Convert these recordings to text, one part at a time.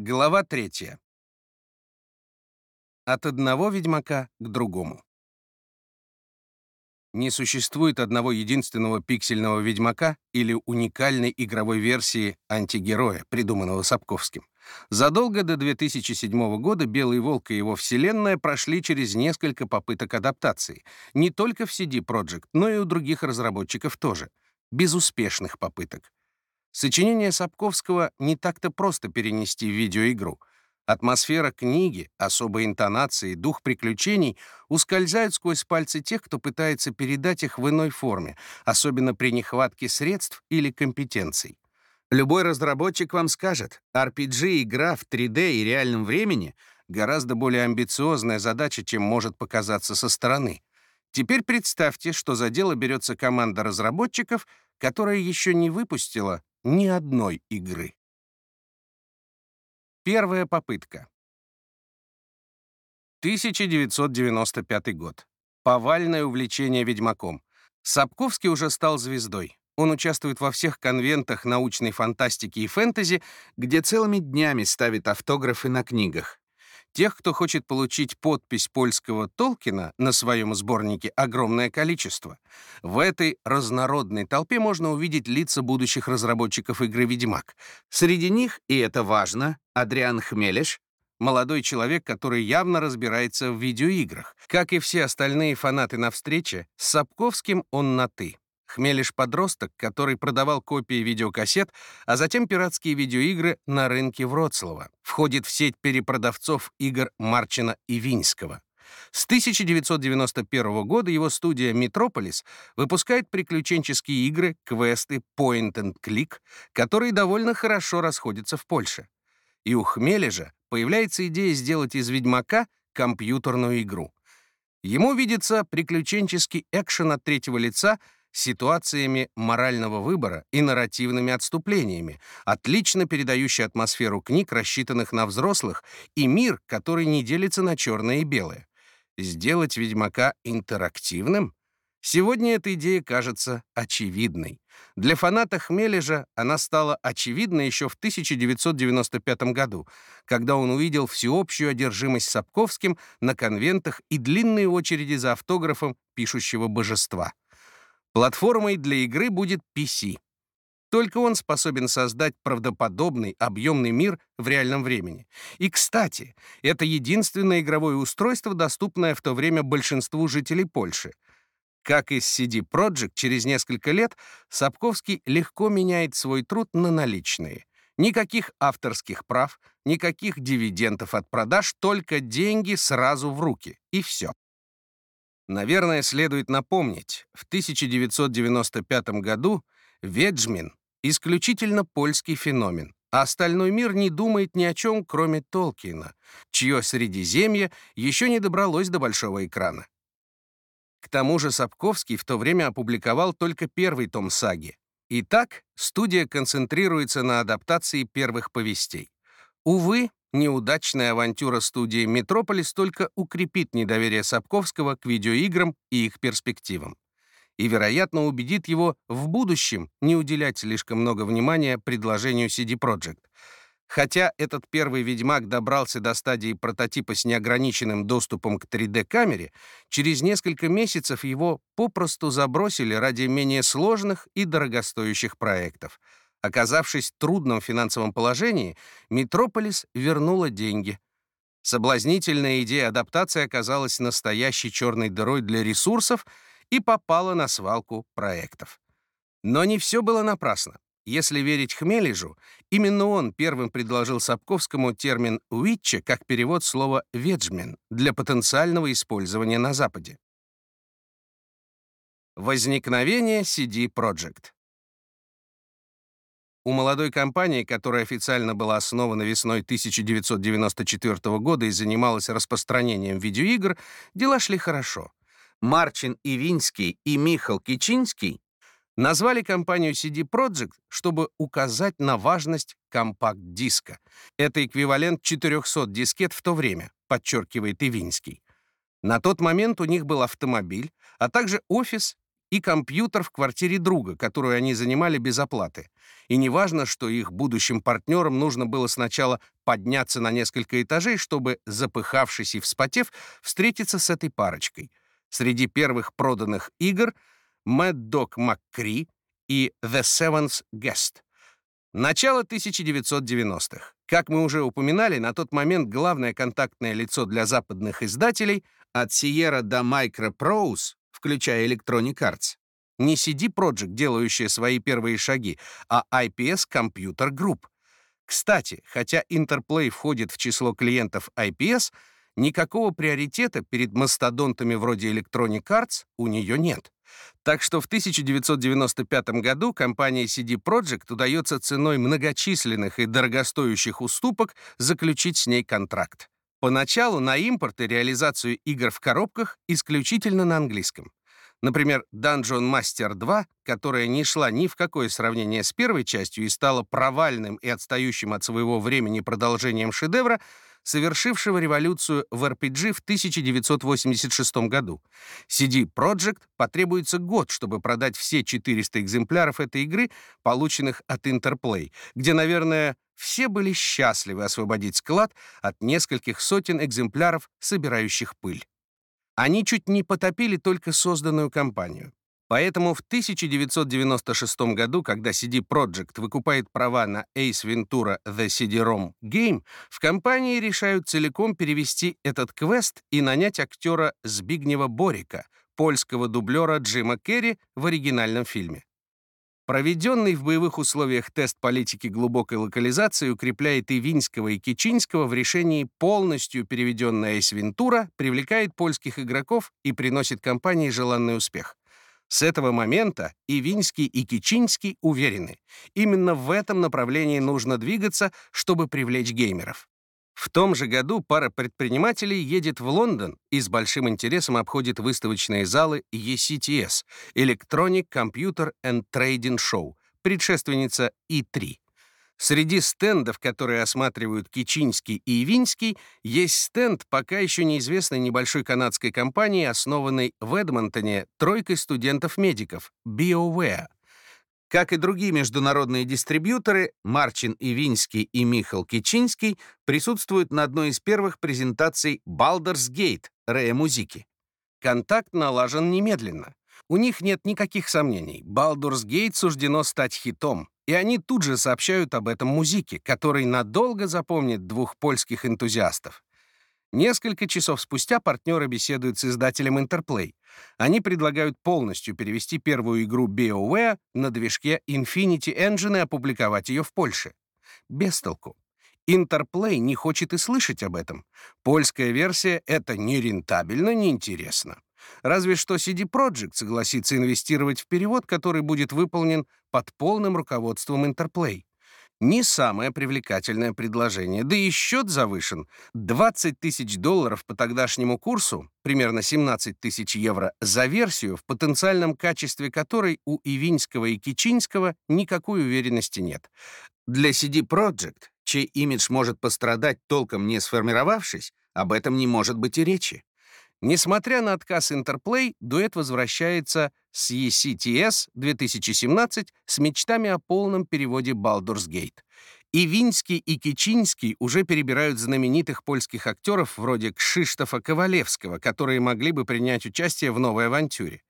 Глава третья. От одного ведьмака к другому. Не существует одного единственного пиксельного ведьмака или уникальной игровой версии антигероя, придуманного Сапковским. Задолго до 2007 года «Белый волк» и его вселенная прошли через несколько попыток адаптации. Не только в CD Projekt, но и у других разработчиков тоже. Безуспешных попыток. Сочинение Сапковского не так-то просто перенести в видеоигру. Атмосфера книги, особые интонации, дух приключений ускользают сквозь пальцы тех, кто пытается передать их в иной форме, особенно при нехватке средств или компетенций. Любой разработчик вам скажет, RPG-игра в 3D и реальном времени гораздо более амбициозная задача, чем может показаться со стороны. Теперь представьте, что за дело берется команда разработчиков, которая еще не выпустила ни одной игры. Первая попытка. 1995 год. Повальное увлечение ведьмаком. Сапковский уже стал звездой. Он участвует во всех конвентах научной фантастики и фэнтези, где целыми днями ставит автографы на книгах. Тех, кто хочет получить подпись польского Толкина на своем сборнике, огромное количество. В этой разнородной толпе можно увидеть лица будущих разработчиков игры «Ведьмак». Среди них, и это важно, Адриан Хмелеш, молодой человек, который явно разбирается в видеоиграх. Как и все остальные фанаты на встрече, с Сапковским он на «ты». Хмелиш-подросток, который продавал копии видеокассет, а затем пиратские видеоигры на рынке Вроцлава, входит в сеть перепродавцов игр Марчина и Винского. С 1991 года его студия Metropolis выпускает приключенческие игры, квесты, point and click, которые довольно хорошо расходятся в Польше. И у Хмележа появляется идея сделать из «Ведьмака» компьютерную игру. Ему видится приключенческий экшен от третьего лица — ситуациями морального выбора и нарративными отступлениями, отлично передающий атмосферу книг, рассчитанных на взрослых, и мир, который не делится на черное и белое. Сделать «Ведьмака» интерактивным? Сегодня эта идея кажется очевидной. Для фаната Хмележа она стала очевидна еще в 1995 году, когда он увидел всеобщую одержимость Сапковским на конвентах и длинные очереди за автографом пишущего божества. Платформой для игры будет PC. Только он способен создать правдоподобный, объемный мир в реальном времени. И, кстати, это единственное игровое устройство, доступное в то время большинству жителей Польши. Как и с CD Projekt, через несколько лет Сапковский легко меняет свой труд на наличные. Никаких авторских прав, никаких дивидендов от продаж, только деньги сразу в руки. И все. Наверное, следует напомнить, в 1995 году Веджмин — исключительно польский феномен, а остальной мир не думает ни о чем, кроме Толкина, чье Средиземье еще не добралось до большого экрана. К тому же Сапковский в то время опубликовал только первый том саги. Итак, студия концентрируется на адаптации первых повестей. Увы, Неудачная авантюра студии «Метрополис» только укрепит недоверие Сапковского к видеоиграм и их перспективам. И, вероятно, убедит его в будущем не уделять слишком много внимания предложению CD Projekt. Хотя этот первый «Ведьмак» добрался до стадии прототипа с неограниченным доступом к 3D-камере, через несколько месяцев его попросту забросили ради менее сложных и дорогостоящих проектов — Оказавшись в трудном финансовом положении, Метрополис вернула деньги. Соблазнительная идея адаптации оказалась настоящей черной дырой для ресурсов и попала на свалку проектов. Но не все было напрасно. Если верить Хмележу, именно он первым предложил Сапковскому термин «витче» как перевод слова «веджмен» для потенциального использования на Западе. Возникновение CD Projekt у молодой компании, которая официально была основана весной 1994 года и занималась распространением видеоигр, дела шли хорошо. Марчин Ивинский и Михал Кичинский назвали компанию CD Projekt, чтобы указать на важность компакт-диска. Это эквивалент 400 дискет в то время, подчеркивает Ивинский. На тот момент у них был автомобиль, а также офис и компьютер в квартире друга, которую они занимали без оплаты. И неважно, что их будущим партнерам нужно было сначала подняться на несколько этажей, чтобы, запыхавшись и вспотев, встретиться с этой парочкой. Среди первых проданных игр Mad Dog McCree и The Seventh Guest. Начало 1990-х. Как мы уже упоминали, на тот момент главное контактное лицо для западных издателей от Sierra до Microprose, включая Electronic Arts, не CD Projekt, делающая свои первые шаги, а IPS Computer Group. Кстати, хотя Interplay входит в число клиентов IPS, никакого приоритета перед мастодонтами вроде Electronic Arts у нее нет. Так что в 1995 году компании CD Projekt удается ценой многочисленных и дорогостоящих уступок заключить с ней контракт. Поначалу на импорт и реализацию игр в коробках исключительно на английском. Например, Dungeon Master 2, которая не шла ни в какое сравнение с первой частью и стала провальным и отстающим от своего времени продолжением шедевра, совершившего революцию в RPG в 1986 году. CD Projekt потребуется год, чтобы продать все 400 экземпляров этой игры, полученных от Interplay, где, наверное, все были счастливы освободить склад от нескольких сотен экземпляров, собирающих пыль. Они чуть не потопили только созданную компанию. Поэтому в 1996 году, когда CD Projekt выкупает права на Ace Ventura The CD-ROM Game, в компании решают целиком перевести этот квест и нанять актера Збигнева Борика, польского дублера Джима Керри в оригинальном фильме. Проведенный в боевых условиях тест политики глубокой локализации укрепляет и Винского, и Кичинского в решении полностью переведенная Эйс Вентура привлекает польских игроков и приносит компании желанный успех. С этого момента и Винский, и Кичинский уверены, именно в этом направлении нужно двигаться, чтобы привлечь геймеров. В том же году пара предпринимателей едет в Лондон и с большим интересом обходит выставочные залы ECTS — Electronic Computer and Trading Show, предшественница E3. Среди стендов, которые осматривают Кичинский и Ивинский, есть стенд пока еще неизвестной небольшой канадской компании, основанной в Эдмонтоне тройкой студентов-медиков — BioWare. Как и другие международные дистрибьюторы, Марчин Ивинский и Михал Кичинский присутствуют на одной из первых презентаций Baldur's Gate Рэя Музики. Контакт налажен немедленно. У них нет никаких сомнений. Baldur's Gate суждено стать хитом, и они тут же сообщают об этом музыке, который надолго запомнит двух польских энтузиастов. Несколько часов спустя партнеры беседуют с издателем Interplay. Они предлагают полностью перевести первую игру BioWare на движке Infinity Engine и опубликовать ее в Польше. Без толку. Interplay не хочет и слышать об этом. Польская версия — это не рентабельно, не интересно. Разве что CD Projekt согласится инвестировать в перевод, который будет выполнен под полным руководством Interplay не самое привлекательное предложение, да и счет завышен. 20 тысяч долларов по тогдашнему курсу, примерно 17 тысяч евро, за версию, в потенциальном качестве которой у Ивинского и Кичинского никакой уверенности нет. Для CD Projekt, чей имидж может пострадать, толком не сформировавшись, об этом не может быть и речи. Несмотря на отказ Interplay, дуэт возвращается с ECTS 2017 с мечтами о полном переводе Baldur's Gate. И Винский, и Кичинский уже перебирают знаменитых польских актеров вроде Кшиштофа Ковалевского, которые могли бы принять участие в новой авантюре.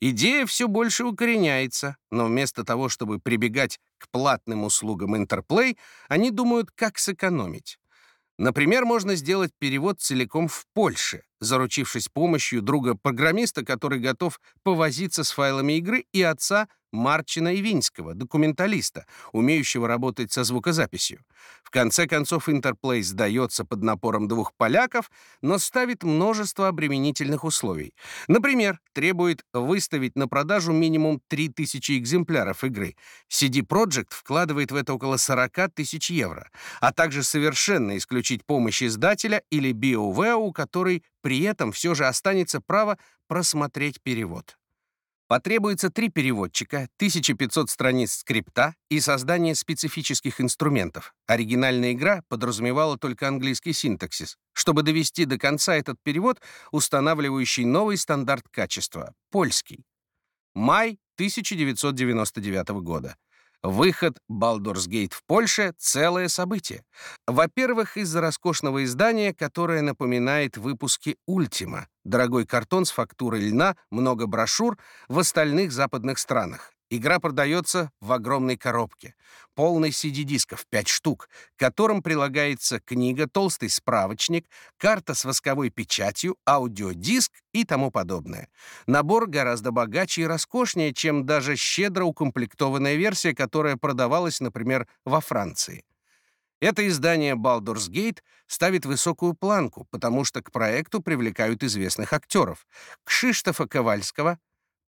Идея все больше укореняется, но вместо того, чтобы прибегать к платным услугам Interplay, они думают, как сэкономить. Например, можно сделать перевод целиком в Польше, заручившись помощью друга-программиста, который готов повозиться с файлами игры, и отца Марчина Ивинского, документалиста, умеющего работать со звукозаписью. В конце концов, Интерплей сдается под напором двух поляков, но ставит множество обременительных условий. Например, требует выставить на продажу минимум 3000 экземпляров игры. CD Projekt вкладывает в это около 40 тысяч евро, а также совершенно исключить помощь издателя или BioWare, у которой при этом все же останется право просмотреть перевод. Потребуется три переводчика, 1500 страниц скрипта и создание специфических инструментов. Оригинальная игра подразумевала только английский синтаксис. Чтобы довести до конца этот перевод, устанавливающий новый стандарт качества — польский. Май 1999 года. Выход Gate в Польше — целое событие. Во-первых, из-за роскошного издания, которое напоминает выпуски «Ультима», дорогой картон с фактурой льна, много брошюр в остальных западных странах. Игра продается в огромной коробке, полной CD-дисков 5 штук, к которым прилагается книга, толстый справочник, карта с восковой печатью, аудиодиск и тому подобное. Набор гораздо богаче и роскошнее, чем даже щедро укомплектованная версия, которая продавалась, например, во Франции. Это издание Baldur's Gate ставит высокую планку, потому что к проекту привлекают известных актеров. Кшиштофа Ковальского,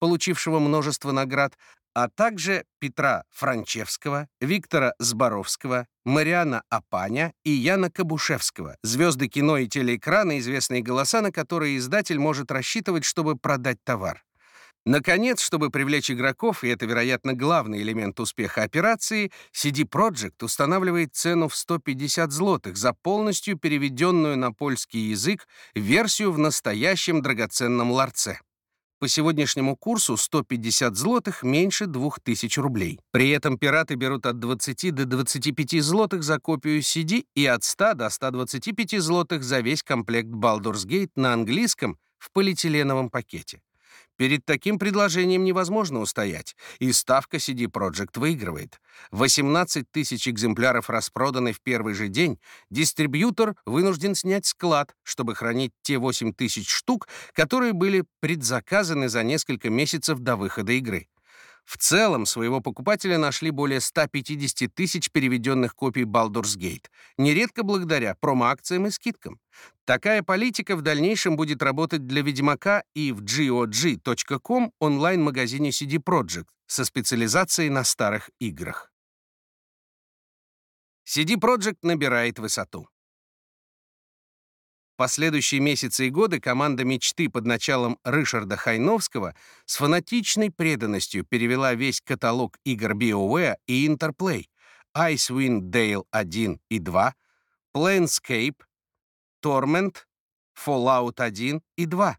получившего множество наград, а также Петра Франчевского, Виктора Зборовского, Мариана Апаня и Яна Кабушевского, звезды кино и телеэкрана, известные голоса, на которые издатель может рассчитывать, чтобы продать товар. Наконец, чтобы привлечь игроков, и это, вероятно, главный элемент успеха операции, CD Projekt устанавливает цену в 150 злотых за полностью переведенную на польский язык версию в настоящем драгоценном ларце. По сегодняшнему курсу 150 злотых меньше 2000 рублей. При этом пираты берут от 20 до 25 злотых за копию CD и от 100 до 125 злотых за весь комплект Baldur's Gate на английском в полиэтиленовом пакете. Перед таким предложением невозможно устоять, и ставка CD Projekt выигрывает. 18 тысяч экземпляров распроданы в первый же день, дистрибьютор вынужден снять склад, чтобы хранить те 8 тысяч штук, которые были предзаказаны за несколько месяцев до выхода игры. В целом, своего покупателя нашли более 150 тысяч переведенных копий Baldur's Gate, нередко благодаря промо-акциям и скидкам. Такая политика в дальнейшем будет работать для Ведьмака и в GOG.com онлайн-магазине CD Projekt со специализацией на старых играх. CD Projekt набирает высоту последующие месяцы и годы команда «Мечты» под началом Ришарда Хайновского с фанатичной преданностью перевела весь каталог игр BioWare и Interplay, Icewind Dale 1 и 2, Planescape, Torment, Fallout 1 и 2.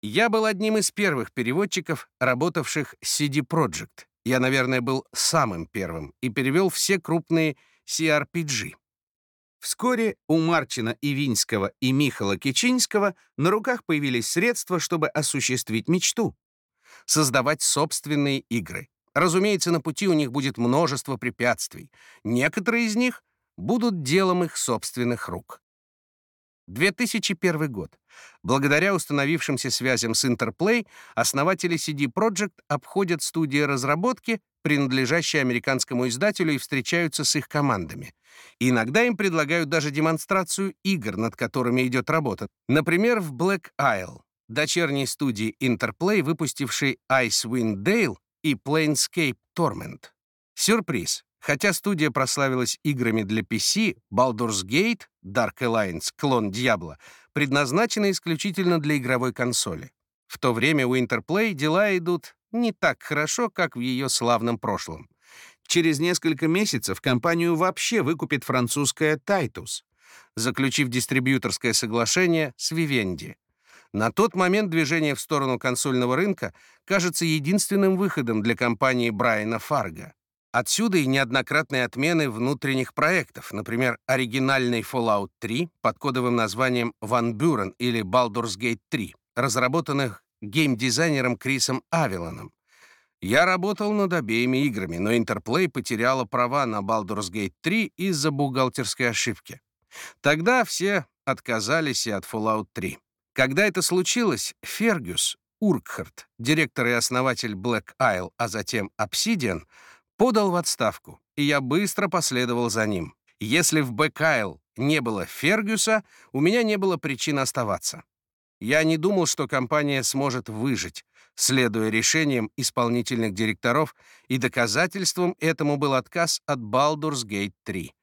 Я был одним из первых переводчиков, работавших с CD Projekt. Я, наверное, был самым первым и перевел все крупные CRPG. Вскоре у Марчина Ивинского и Михала Кичинского на руках появились средства, чтобы осуществить мечту — создавать собственные игры. Разумеется, на пути у них будет множество препятствий. Некоторые из них будут делом их собственных рук. 2001 год. Благодаря установившимся связям с Interplay, основатели CD Projekt обходят студии разработки, принадлежащие американскому издателю, и встречаются с их командами. Иногда им предлагают даже демонстрацию игр, над которыми идет работа. Например, в Black Isle, дочерней студии Interplay, выпустившей Icewind Dale и Planescape Torment. Сюрприз. Хотя студия прославилась играми для PC, Baldur's Gate, Dark Alliance, клон Diablo, предназначена исключительно для игровой консоли. В то время у Interplay дела идут не так хорошо, как в ее славном прошлом. Через несколько месяцев компанию вообще выкупит французская Titus, заключив дистрибьюторское соглашение с Vivendi. На тот момент движение в сторону консольного рынка кажется единственным выходом для компании Брайана Фарга. Отсюда и неоднократные отмены внутренних проектов, например, оригинальный Fallout 3 под кодовым названием Van Buren или Baldur's Gate 3, разработанных геймдизайнером Крисом Авилоном. Я работал над обеими играми, но Interplay потеряла права на Baldur's Gate 3 из-за бухгалтерской ошибки. Тогда все отказались и от Fallout 3. Когда это случилось, Фергюс Уркхарт, директор и основатель Black Isle, а затем Obsidian, подал в отставку, и я быстро последовал за ним. Если в Black Isle не было Фергюса, у меня не было причин оставаться. Я не думал, что компания сможет выжить, следуя решениям исполнительных директоров, и доказательством этому был отказ от Baldur's Gate 3.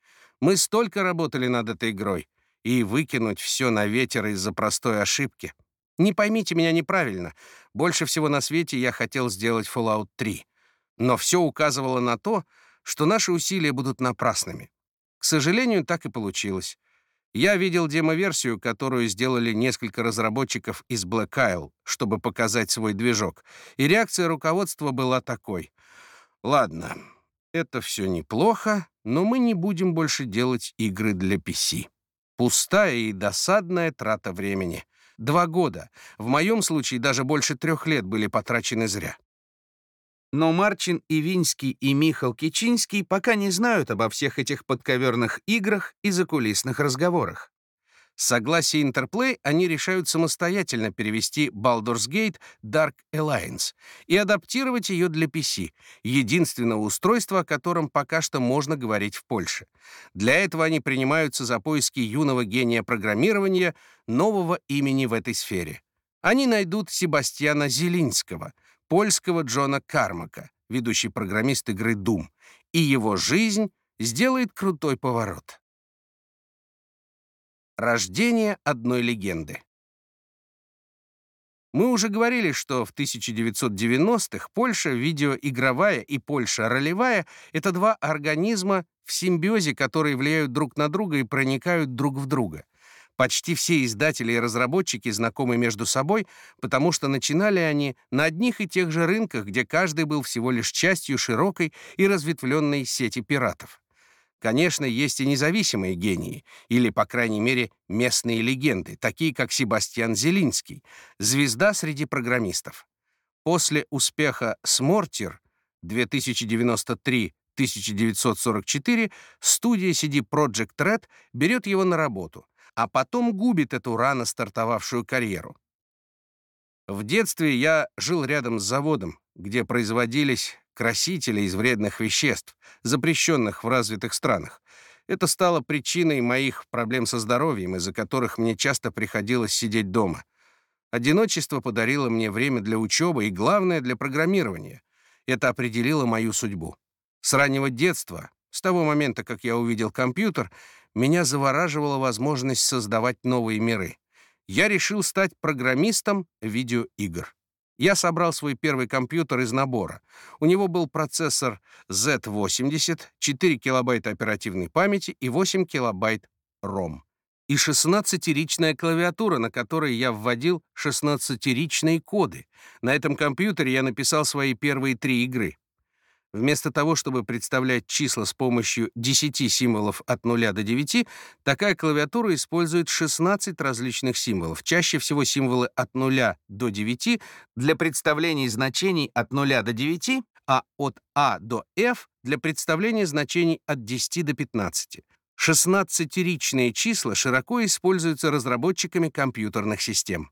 Мы столько работали над этой игрой, и выкинуть все на ветер из-за простой ошибки. Не поймите меня неправильно. Больше всего на свете я хотел сделать Fallout 3. Но все указывало на то, что наши усилия будут напрасными. К сожалению, так и получилось. Я видел демо-версию, которую сделали несколько разработчиков из Black Isle, чтобы показать свой движок, и реакция руководства была такой. «Ладно, это все неплохо, но мы не будем больше делать игры для PC. Пустая и досадная трата времени. Два года. В моем случае даже больше трех лет были потрачены зря. Но Марчин Ивинский и Михал Кичинский пока не знают обо всех этих подковерных играх и закулисных разговорах. С согласия Interplay они решают самостоятельно перевести Baldur's Gate Dark Alliance и адаптировать ее для PC, единственного устройства, о котором пока что можно говорить в Польше. Для этого они принимаются за поиски юного гения программирования, нового имени в этой сфере. Они найдут Себастьяна Зелинского, польского Джона Кармака, ведущий программист игры Doom, и его жизнь сделает крутой поворот. Рождение одной легенды. Мы уже говорили, что в 1990-х Польша видеоигровая и Польша ролевая — это два организма в симбиозе, которые влияют друг на друга и проникают друг в друга. Почти все издатели и разработчики знакомы между собой, потому что начинали они на одних и тех же рынках, где каждый был всего лишь частью широкой и разветвленной сети пиратов. Конечно, есть и независимые гении, или, по крайней мере, местные легенды, такие как Себастьян Зелинский, звезда среди программистов. После успеха «Смортир» 2093-1944 студия CD Projekt Red берет его на работу, а потом губит эту рано стартовавшую карьеру. В детстве я жил рядом с заводом, где производились красители из вредных веществ, запрещенных в развитых странах. Это стало причиной моих проблем со здоровьем, из-за которых мне часто приходилось сидеть дома. Одиночество подарило мне время для учебы и, главное, для программирования. Это определило мою судьбу. С раннего детства, с того момента, как я увидел компьютер, меня завораживала возможность создавать новые миры. Я решил стать программистом видеоигр. Я собрал свой первый компьютер из набора. У него был процессор Z80, 4 килобайта оперативной памяти и 8 килобайт ROM. И 16-ричная клавиатура, на которой я вводил 16-ричные коды. На этом компьютере я написал свои первые три игры. Вместо того, чтобы представлять числа с помощью 10 символов от 0 до 9, такая клавиатура использует 16 различных символов, чаще всего символы от 0 до 9 для представления значений от 0 до 9, а от А до F для представления значений от 10 до 15. 16-ричные числа широко используются разработчиками компьютерных систем.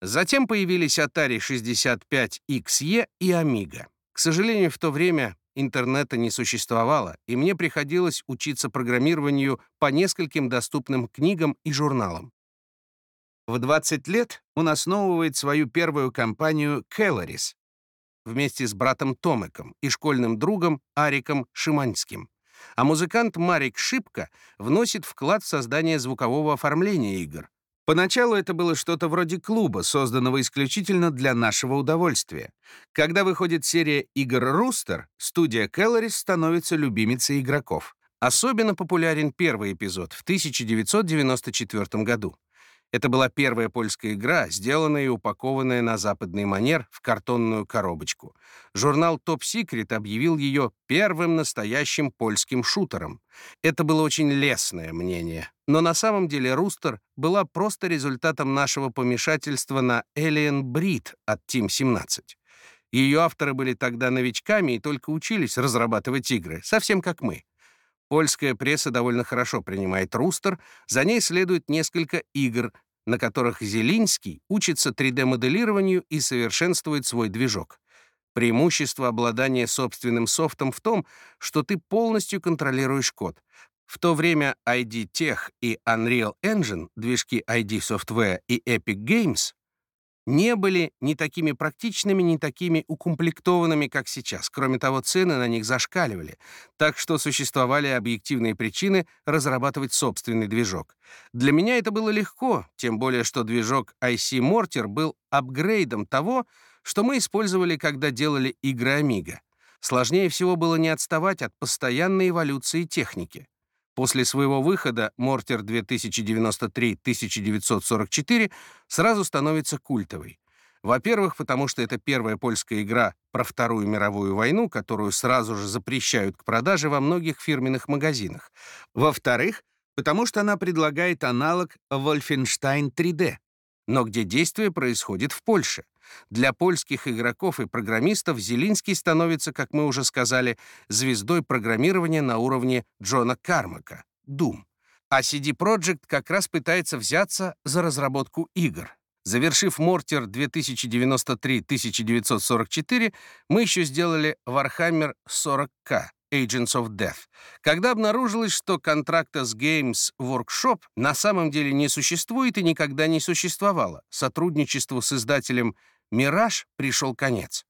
Затем появились Atari 65XE и Amiga. К сожалению, в то время интернета не существовало, и мне приходилось учиться программированию по нескольким доступным книгам и журналам. В 20 лет он основывает свою первую компанию Caloris вместе с братом Томиком и школьным другом Ариком Шиманским. А музыкант Марик Шипка вносит вклад в создание звукового оформления игр, Поначалу это было что-то вроде клуба, созданного исключительно для нашего удовольствия. Когда выходит серия игр «Рустер», студия Келлорис становится любимицей игроков. Особенно популярен первый эпизод в 1994 году. Это была первая польская игра, сделанная и упакованная на западный манер в картонную коробочку. Журнал Top Secret объявил ее первым настоящим польским шутером. Это было очень лестное мнение. Но на самом деле Рустер была просто результатом нашего помешательства на Alien Breed от Team 17. Ее авторы были тогда новичками и только учились разрабатывать игры, совсем как мы. Польская пресса довольно хорошо принимает Рустер, за ней следует несколько игр, на которых Зелинский учится 3D-моделированию и совершенствует свой движок. Преимущество обладания собственным софтом в том, что ты полностью контролируешь код. В то время ID Tech и Unreal Engine, движки ID Software и Epic Games не были ни такими практичными, ни такими укомплектованными, как сейчас. Кроме того, цены на них зашкаливали, так что существовали объективные причины разрабатывать собственный движок. Для меня это было легко, тем более что движок IC Mortar был апгрейдом того, что мы использовали, когда делали игры Amiga. Сложнее всего было не отставать от постоянной эволюции техники. После своего выхода «Мортер 2093-1944» сразу становится культовой. Во-первых, потому что это первая польская игра про Вторую мировую войну, которую сразу же запрещают к продаже во многих фирменных магазинах. Во-вторых, потому что она предлагает аналог Wolfenstein 3D, но где действие происходит в Польше. Для польских игроков и программистов Зелинский становится, как мы уже сказали, звездой программирования на уровне Джона Кармака, Doom. А CD Projekt как раз пытается взяться за разработку игр. Завершив Мортир 2093-1944, мы еще сделали Warhammer 40K Agents of Death, когда обнаружилось, что контракта с Games Workshop на самом деле не существует и никогда не существовало. Сотрудничеству с издателем «Мираж» пришел конец.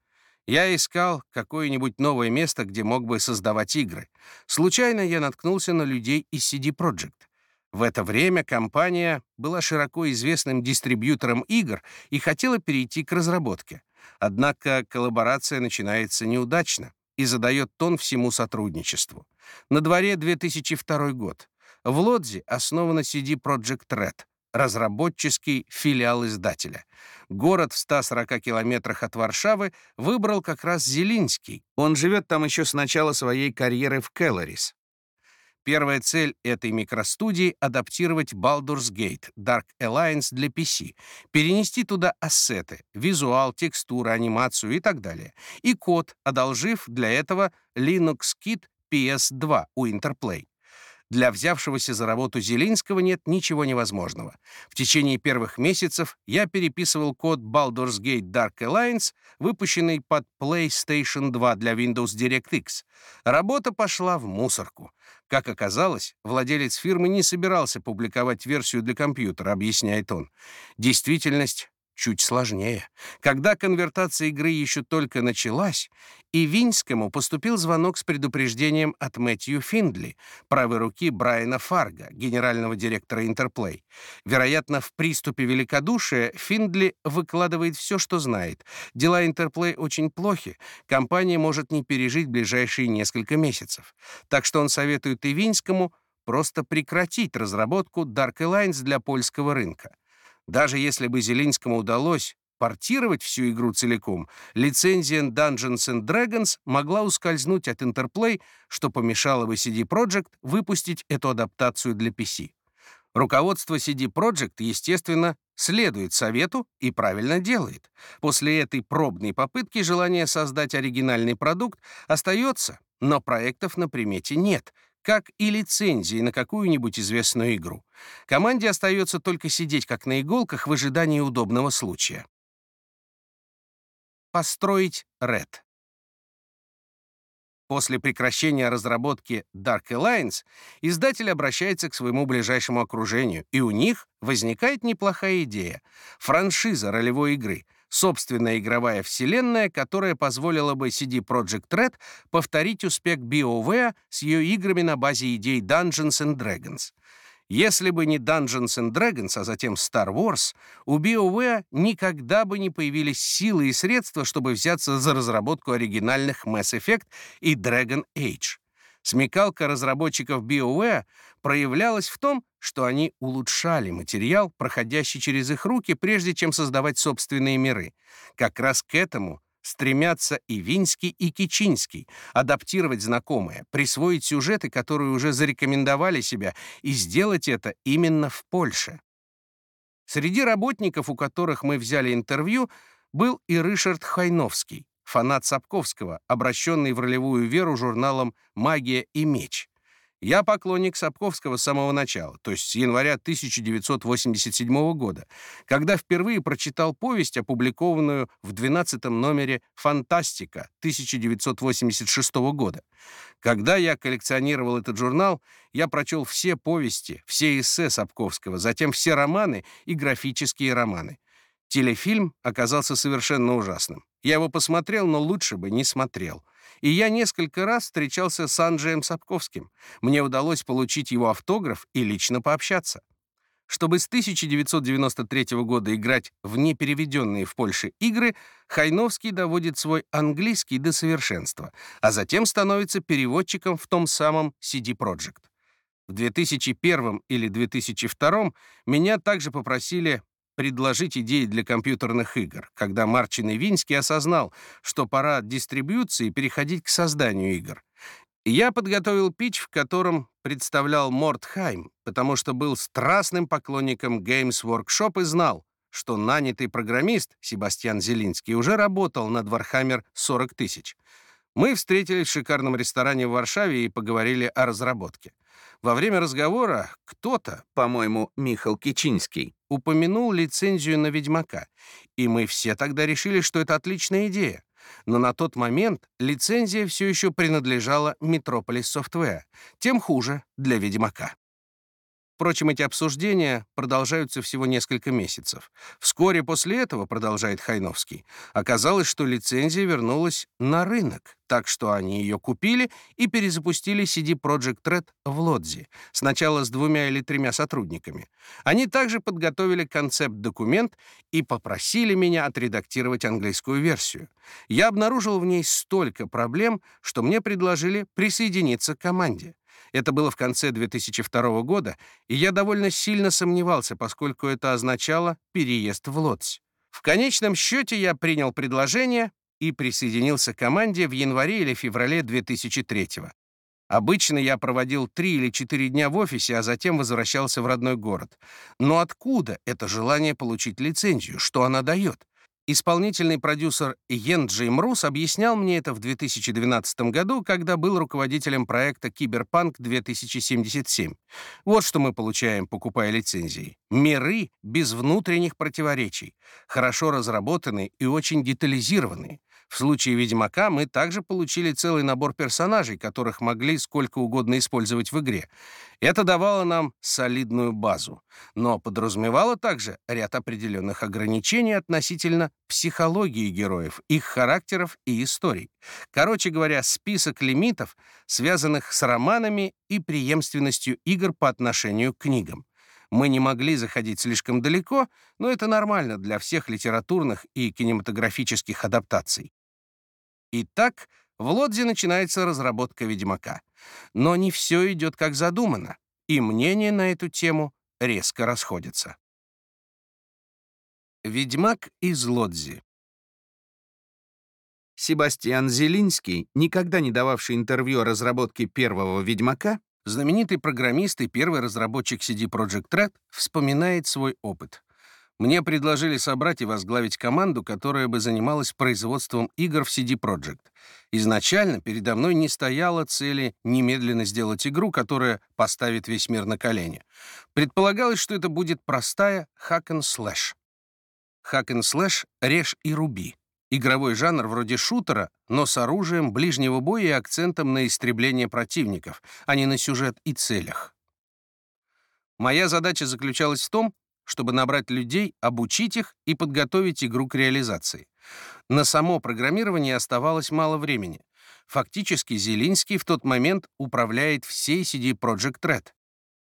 Я искал какое-нибудь новое место, где мог бы создавать игры. Случайно я наткнулся на людей из CD Projekt. В это время компания была широко известным дистрибьютором игр и хотела перейти к разработке. Однако коллаборация начинается неудачно и задает тон всему сотрудничеству. На дворе 2002 год. В Лодзе основана CD Projekt Red, разработческий филиал издателя. Город в 140 километрах от Варшавы выбрал как раз Зелинский. Он живет там еще с начала своей карьеры в Келлорис. Первая цель этой микростудии — адаптировать Baldur's Gate Dark Alliance для PC, перенести туда ассеты, визуал, текстуры, анимацию и так далее, и код, одолжив для этого Linux Kit PS2 у Interplay. Для взявшегося за работу Зелинского нет ничего невозможного. В течение первых месяцев я переписывал код Baldur's Gate Dark Alliance, выпущенный под PlayStation 2 для Windows DirectX. Работа пошла в мусорку. Как оказалось, владелец фирмы не собирался публиковать версию для компьютера, объясняет он. Действительность чуть сложнее. Когда конвертация игры еще только началась, и Винскому поступил звонок с предупреждением от Мэтью Финдли, правой руки Брайана Фарга, генерального директора Интерплей. Вероятно, в приступе великодушия Финдли выкладывает все, что знает. Дела Интерплей очень плохи, компания может не пережить ближайшие несколько месяцев. Так что он советует и Винскому просто прекратить разработку Dark Alliance для польского рынка. Даже если бы Зелинскому удалось портировать всю игру целиком, лицензия Dungeons and Dragons могла ускользнуть от Interplay, что помешало бы CD Projekt выпустить эту адаптацию для PC. Руководство CD Projekt, естественно, следует совету и правильно делает. После этой пробной попытки желание создать оригинальный продукт остается, но проектов на примете нет — как и лицензии на какую-нибудь известную игру. Команде остается только сидеть как на иголках в ожидании удобного случая. Построить Red. После прекращения разработки Dark Alliance издатель обращается к своему ближайшему окружению, и у них возникает неплохая идея — франшиза ролевой игры — собственная игровая вселенная, которая позволила бы CD Projekt Red повторить успех BioWare с ее играми на базе идей Dungeons and Dragons. Если бы не Dungeons and Dragons, а затем Star Wars, у BioWare никогда бы не появились силы и средства, чтобы взяться за разработку оригинальных Mass Effect и Dragon Age. Смекалка разработчиков BioWare проявлялась в том, что они улучшали материал, проходящий через их руки, прежде чем создавать собственные миры. Как раз к этому стремятся и Винский, и Кичинский, адаптировать знакомое, присвоить сюжеты, которые уже зарекомендовали себя, и сделать это именно в Польше. Среди работников, у которых мы взяли интервью, был и Ришард Хайновский, фанат Сапковского, обращенный в ролевую веру журналом «Магия и меч». Я поклонник Сапковского с самого начала, то есть с января 1987 года, когда впервые прочитал повесть, опубликованную в 12 номере «Фантастика» 1986 года. Когда я коллекционировал этот журнал, я прочел все повести, все эссе Сапковского, затем все романы и графические романы. Телефильм оказался совершенно ужасным. Я его посмотрел, но лучше бы не смотрел. И я несколько раз встречался с Анджеем Сапковским. Мне удалось получить его автограф и лично пообщаться. Чтобы с 1993 года играть в непереведенные в Польше игры, Хайновский доводит свой английский до совершенства, а затем становится переводчиком в том самом CD Projekt. В 2001 или 2002 меня также попросили предложить идеи для компьютерных игр, когда Марчин и Винский осознал, что пора от дистрибьюции переходить к созданию игр. Я подготовил пич, в котором представлял Мортхайм, потому что был страстным поклонником Games Workshop и знал, что нанятый программист Себастьян Зелинский уже работал над Warhammer 40 тысяч. Мы встретились в шикарном ресторане в Варшаве и поговорили о разработке. Во время разговора кто-то, по-моему, Михаил Кичинский, упомянул лицензию на «Ведьмака», и мы все тогда решили, что это отличная идея. Но на тот момент лицензия все еще принадлежала Metropolis Software, тем хуже для «Ведьмака». Впрочем, эти обсуждения продолжаются всего несколько месяцев. Вскоре после этого, продолжает Хайновский, оказалось, что лицензия вернулась на рынок, так что они ее купили и перезапустили CD Projekt Red в Лодзи, сначала с двумя или тремя сотрудниками. Они также подготовили концепт-документ и попросили меня отредактировать английскую версию. Я обнаружил в ней столько проблем, что мне предложили присоединиться к команде. Это было в конце 2002 года, и я довольно сильно сомневался, поскольку это означало переезд в Лодзь. В конечном счете я принял предложение и присоединился к команде в январе или феврале 2003 -го. Обычно я проводил три или четыре дня в офисе, а затем возвращался в родной город. Но откуда это желание получить лицензию? Что она дает? Исполнительный продюсер Йен Джейм Рус объяснял мне это в 2012 году, когда был руководителем проекта «Киберпанк 2077». Вот что мы получаем, покупая лицензии. Миры без внутренних противоречий, хорошо разработанные и очень детализированные. В случае «Ведьмака» мы также получили целый набор персонажей, которых могли сколько угодно использовать в игре. Это давало нам солидную базу, но подразумевало также ряд определенных ограничений относительно психологии героев, их характеров и историй. Короче говоря, список лимитов, связанных с романами и преемственностью игр по отношению к книгам. Мы не могли заходить слишком далеко, но это нормально для всех литературных и кинематографических адаптаций. Итак, в Лодзе начинается разработка «Ведьмака». Но не все идет как задумано, и мнения на эту тему резко расходятся. Ведьмак из Лодзи Себастьян Зелинский, никогда не дававший интервью о разработке первого «Ведьмака», знаменитый программист и первый разработчик CD Projekt Red, вспоминает свой опыт. Мне предложили собрать и возглавить команду, которая бы занималась производством игр в CD Projekt. Изначально передо мной не стояло цели немедленно сделать игру, которая поставит весь мир на колени. Предполагалось, что это будет простая and slash — режь и руби. Игровой жанр вроде шутера, но с оружием ближнего боя и акцентом на истребление противников, а не на сюжет и целях. Моя задача заключалась в том, чтобы набрать людей, обучить их и подготовить игру к реализации. На само программирование оставалось мало времени. Фактически Зелинский в тот момент управляет всей CD Project Red.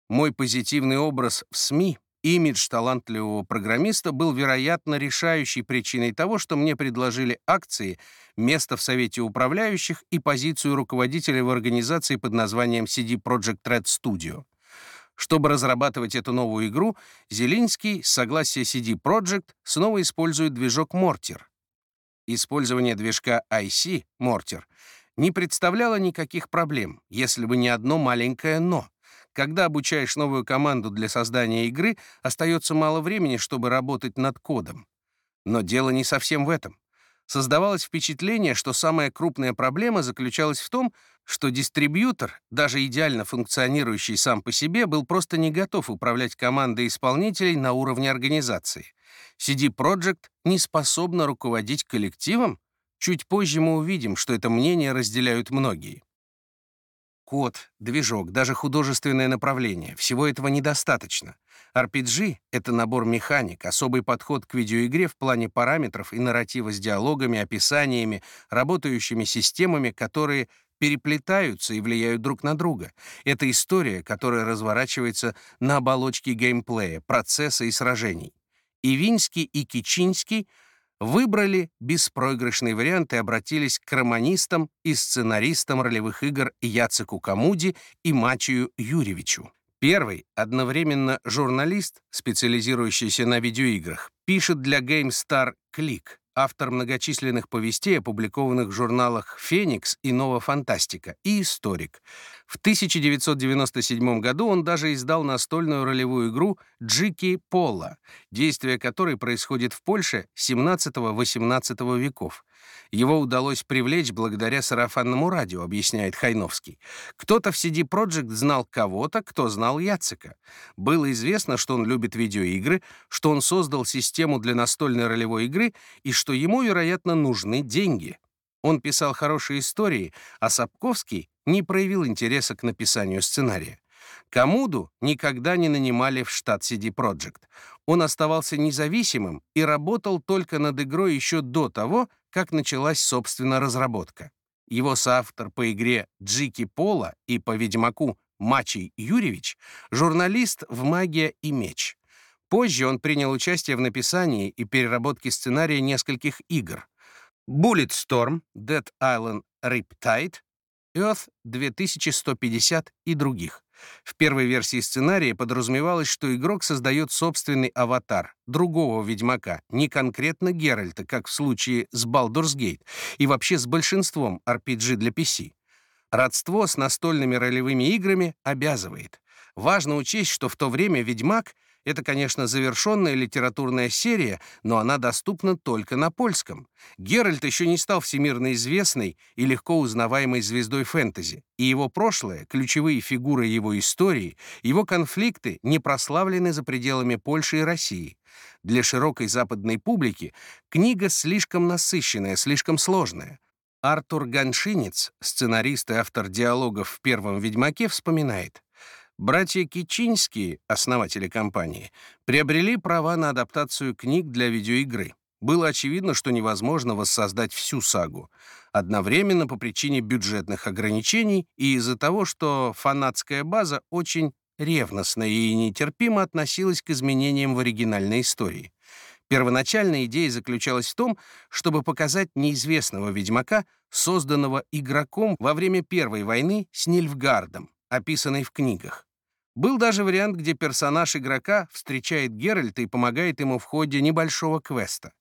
Мой позитивный образ в СМИ, имидж талантливого программиста был, вероятно, решающей причиной того, что мне предложили акции, место в Совете управляющих и позицию руководителя в организации под названием CD Project Red Studio. Чтобы разрабатывать эту новую игру, Зелинский с согласия CD Projekt снова использует движок Mortier. Использование движка IC Mortier не представляло никаких проблем, если бы не одно маленькое «но». Когда обучаешь новую команду для создания игры, остается мало времени, чтобы работать над кодом. Но дело не совсем в этом. Создавалось впечатление, что самая крупная проблема заключалась в том, что дистрибьютор, даже идеально функционирующий сам по себе, был просто не готов управлять командой исполнителей на уровне организации. CD Projekt не способна руководить коллективом? Чуть позже мы увидим, что это мнение разделяют многие. Код, движок, даже художественное направление — всего этого недостаточно. RPG — это набор механик, особый подход к видеоигре в плане параметров и нарратива с диалогами, описаниями, работающими системами, которые переплетаются и влияют друг на друга. Это история, которая разворачивается на оболочке геймплея, процесса и сражений. И Винский, и Кичинский выбрали беспроигрышный вариант и обратились к романистам и сценаристам ролевых игр Яцеку Камуди и Мачию Юрьевичу. Первый, одновременно журналист, специализирующийся на видеоиграх, пишет для GameStar Click, автор многочисленных повестей, опубликованных в журналах «Феникс» и «Нова фантастика», и историк. В 1997 году он даже издал настольную ролевую игру «Джики Пола», действие которой происходит в Польше 17-18 веков. Его удалось привлечь благодаря сарафанному радио, объясняет Хайновский. Кто-то в CD Projekt знал кого-то, кто знал Яцека. Было известно, что он любит видеоигры, что он создал систему для настольной ролевой игры и что ему, вероятно, нужны деньги. Он писал хорошие истории, а Сапковский не проявил интереса к написанию сценария. Камуду никогда не нанимали в штат CD Projekt. Он оставался независимым и работал только над игрой еще до того, как началась, собственно, разработка. Его соавтор по игре Джики Пола и по «Ведьмаку» Мачий Юрьевич — журналист в «Магия и меч». Позже он принял участие в написании и переработке сценария нескольких игр. Bulletstorm, Dead Island Riptide, Earth 2150 и других. В первой версии сценария подразумевалось, что игрок создает собственный аватар, другого Ведьмака, не конкретно Геральта, как в случае с Baldur's Gate, и вообще с большинством RPG для PC. Родство с настольными ролевыми играми обязывает. Важно учесть, что в то время Ведьмак — это, конечно, завершенная литературная серия, но она доступна только на польском. Геральт еще не стал всемирно известной и легко узнаваемой звездой фэнтези, и его прошлое, ключевые фигуры его истории, его конфликты не прославлены за пределами Польши и России. Для широкой западной публики книга слишком насыщенная, слишком сложная. Артур Ганшинец, сценарист и автор диалогов в первом «Ведьмаке», вспоминает — Братья Кичинские, основатели компании, приобрели права на адаптацию книг для видеоигры. Было очевидно, что невозможно воссоздать всю сагу. Одновременно по причине бюджетных ограничений и из-за того, что фанатская база очень ревностно и нетерпимо относилась к изменениям в оригинальной истории. Первоначальная идея заключалась в том, чтобы показать неизвестного ведьмака, созданного игроком во время Первой войны с Нильфгардом, описанной в книгах. Был даже вариант, где персонаж игрока встречает Геральта и помогает ему в ходе небольшого квеста.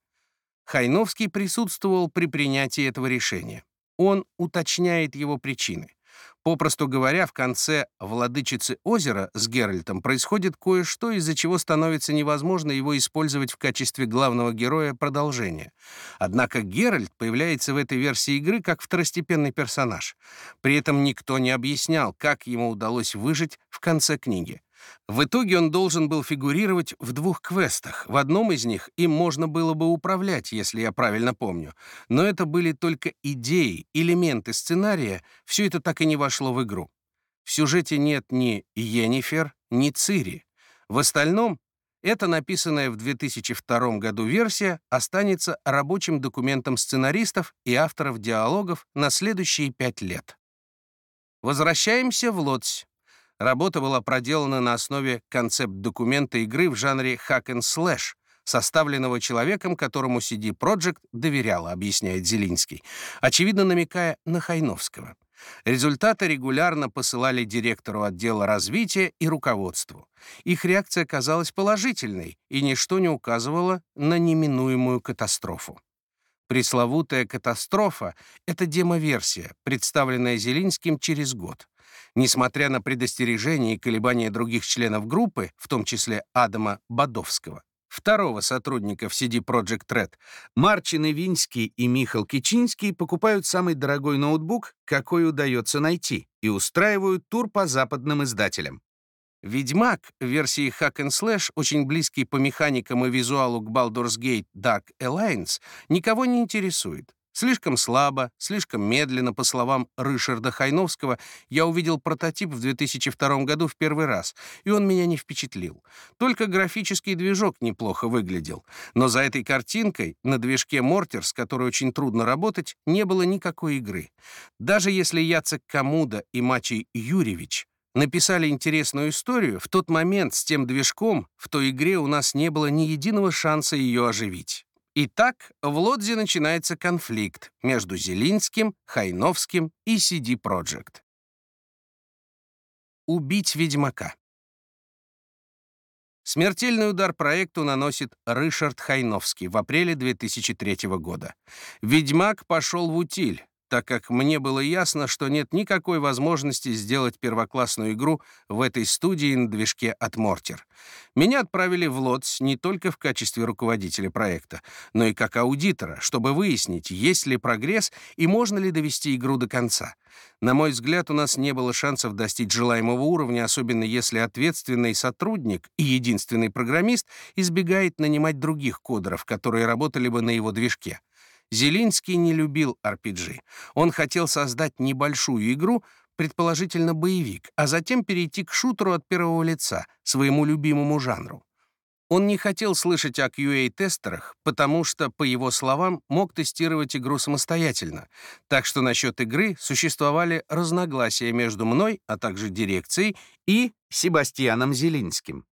Хайновский присутствовал при принятии этого решения. Он уточняет его причины. Попросту говоря, в конце «Владычицы озера» с Геральтом происходит кое-что, из-за чего становится невозможно его использовать в качестве главного героя продолжения. Однако Геральт появляется в этой версии игры как второстепенный персонаж. При этом никто не объяснял, как ему удалось выжить в конце книги. В итоге он должен был фигурировать в двух квестах. В одном из них им можно было бы управлять, если я правильно помню. Но это были только идеи, элементы сценария, все это так и не вошло в игру. В сюжете нет ни Йеннифер, ни Цири. В остальном эта написанная в 2002 году версия останется рабочим документом сценаристов и авторов диалогов на следующие пять лет. Возвращаемся в Лодзь. Работа была проделана на основе концепт-документа игры в жанре hack and slash, составленного человеком, которому CD Projekt доверяла, объясняет Зелинский, очевидно намекая на Хайновского. Результаты регулярно посылали директору отдела развития и руководству. Их реакция казалась положительной, и ничто не указывало на неминуемую катастрофу. Пресловутая катастрофа — это демоверсия, представленная Зелинским через год. Несмотря на предостережения и колебания других членов группы, в том числе Адама Бадовского, второго сотрудника в CD Project Red, Марчин Ивинский и Михал Кичинский покупают самый дорогой ноутбук, какой удается найти, и устраивают тур по западным издателям. «Ведьмак» в версии Hack and Slash, очень близкий по механикам и визуалу к Baldur's Gate Dark Alliance, никого не интересует. Слишком слабо, слишком медленно, по словам Рышарда Хайновского, я увидел прототип в 2002 году в первый раз, и он меня не впечатлил. Только графический движок неплохо выглядел. Но за этой картинкой на движке Мортер, с которой очень трудно работать, не было никакой игры. Даже если Яцек Камуда и Мачий Юрьевич написали интересную историю, в тот момент с тем движком в той игре у нас не было ни единого шанса ее оживить. Итак, в Лодзе начинается конфликт между Зелинским, Хайновским и CD Projekt. Убить Ведьмака. Смертельный удар проекту наносит Ришард Хайновский в апреле 2003 года. «Ведьмак» пошел в утиль, так как мне было ясно, что нет никакой возможности сделать первоклассную игру в этой студии на движке от Мортир. Меня отправили в Лотс не только в качестве руководителя проекта, но и как аудитора, чтобы выяснить, есть ли прогресс и можно ли довести игру до конца. На мой взгляд, у нас не было шансов достичь желаемого уровня, особенно если ответственный сотрудник и единственный программист избегает нанимать других кодеров, которые работали бы на его движке. Зелинский не любил RPG. Он хотел создать небольшую игру, предположительно боевик, а затем перейти к шутеру от первого лица, своему любимому жанру. Он не хотел слышать о QA-тестерах, потому что, по его словам, мог тестировать игру самостоятельно, так что насчет игры существовали разногласия между мной, а также дирекцией, и Себастьяном Зелинским.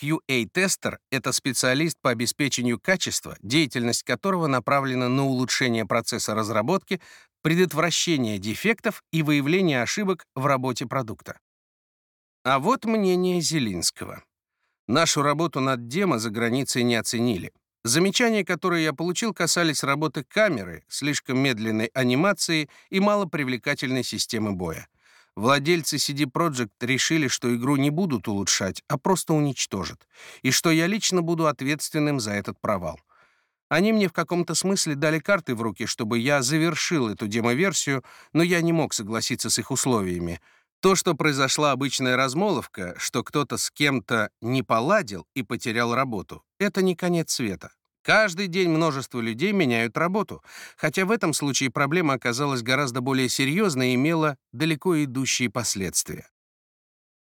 QA-тестер — это специалист по обеспечению качества, деятельность которого направлена на улучшение процесса разработки, предотвращение дефектов и выявление ошибок в работе продукта. А вот мнение Зелинского. Нашу работу над демо за границей не оценили. Замечания, которые я получил, касались работы камеры, слишком медленной анимации и малопривлекательной системы боя. Владельцы CD Projekt решили, что игру не будут улучшать, а просто уничтожат, и что я лично буду ответственным за этот провал. Они мне в каком-то смысле дали карты в руки, чтобы я завершил эту демоверсию, но я не мог согласиться с их условиями. То, что произошла обычная размолвка, что кто-то с кем-то не поладил и потерял работу, это не конец света. Каждый день множество людей меняют работу, хотя в этом случае проблема оказалась гораздо более серьезной и имела далеко идущие последствия.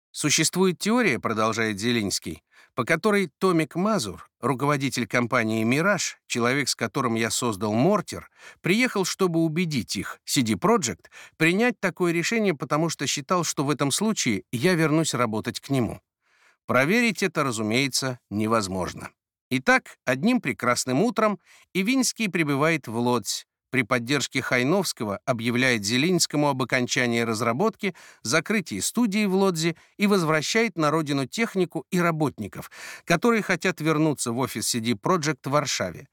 Существует теория, продолжает Зелинский, по которой Томик Мазур, руководитель компании «Мираж», человек, с которым я создал «Мортир», приехал, чтобы убедить их, CD Projekt, принять такое решение, потому что считал, что в этом случае я вернусь работать к нему. Проверить это, разумеется, невозможно. Итак, одним прекрасным утром Ивинский прибывает в Лодзь, при поддержке Хайновского объявляет Зелинскому об окончании разработки, закрытии студии в Лодзе и возвращает на родину технику и работников, которые хотят вернуться в офис CD Projekt в Варшаве.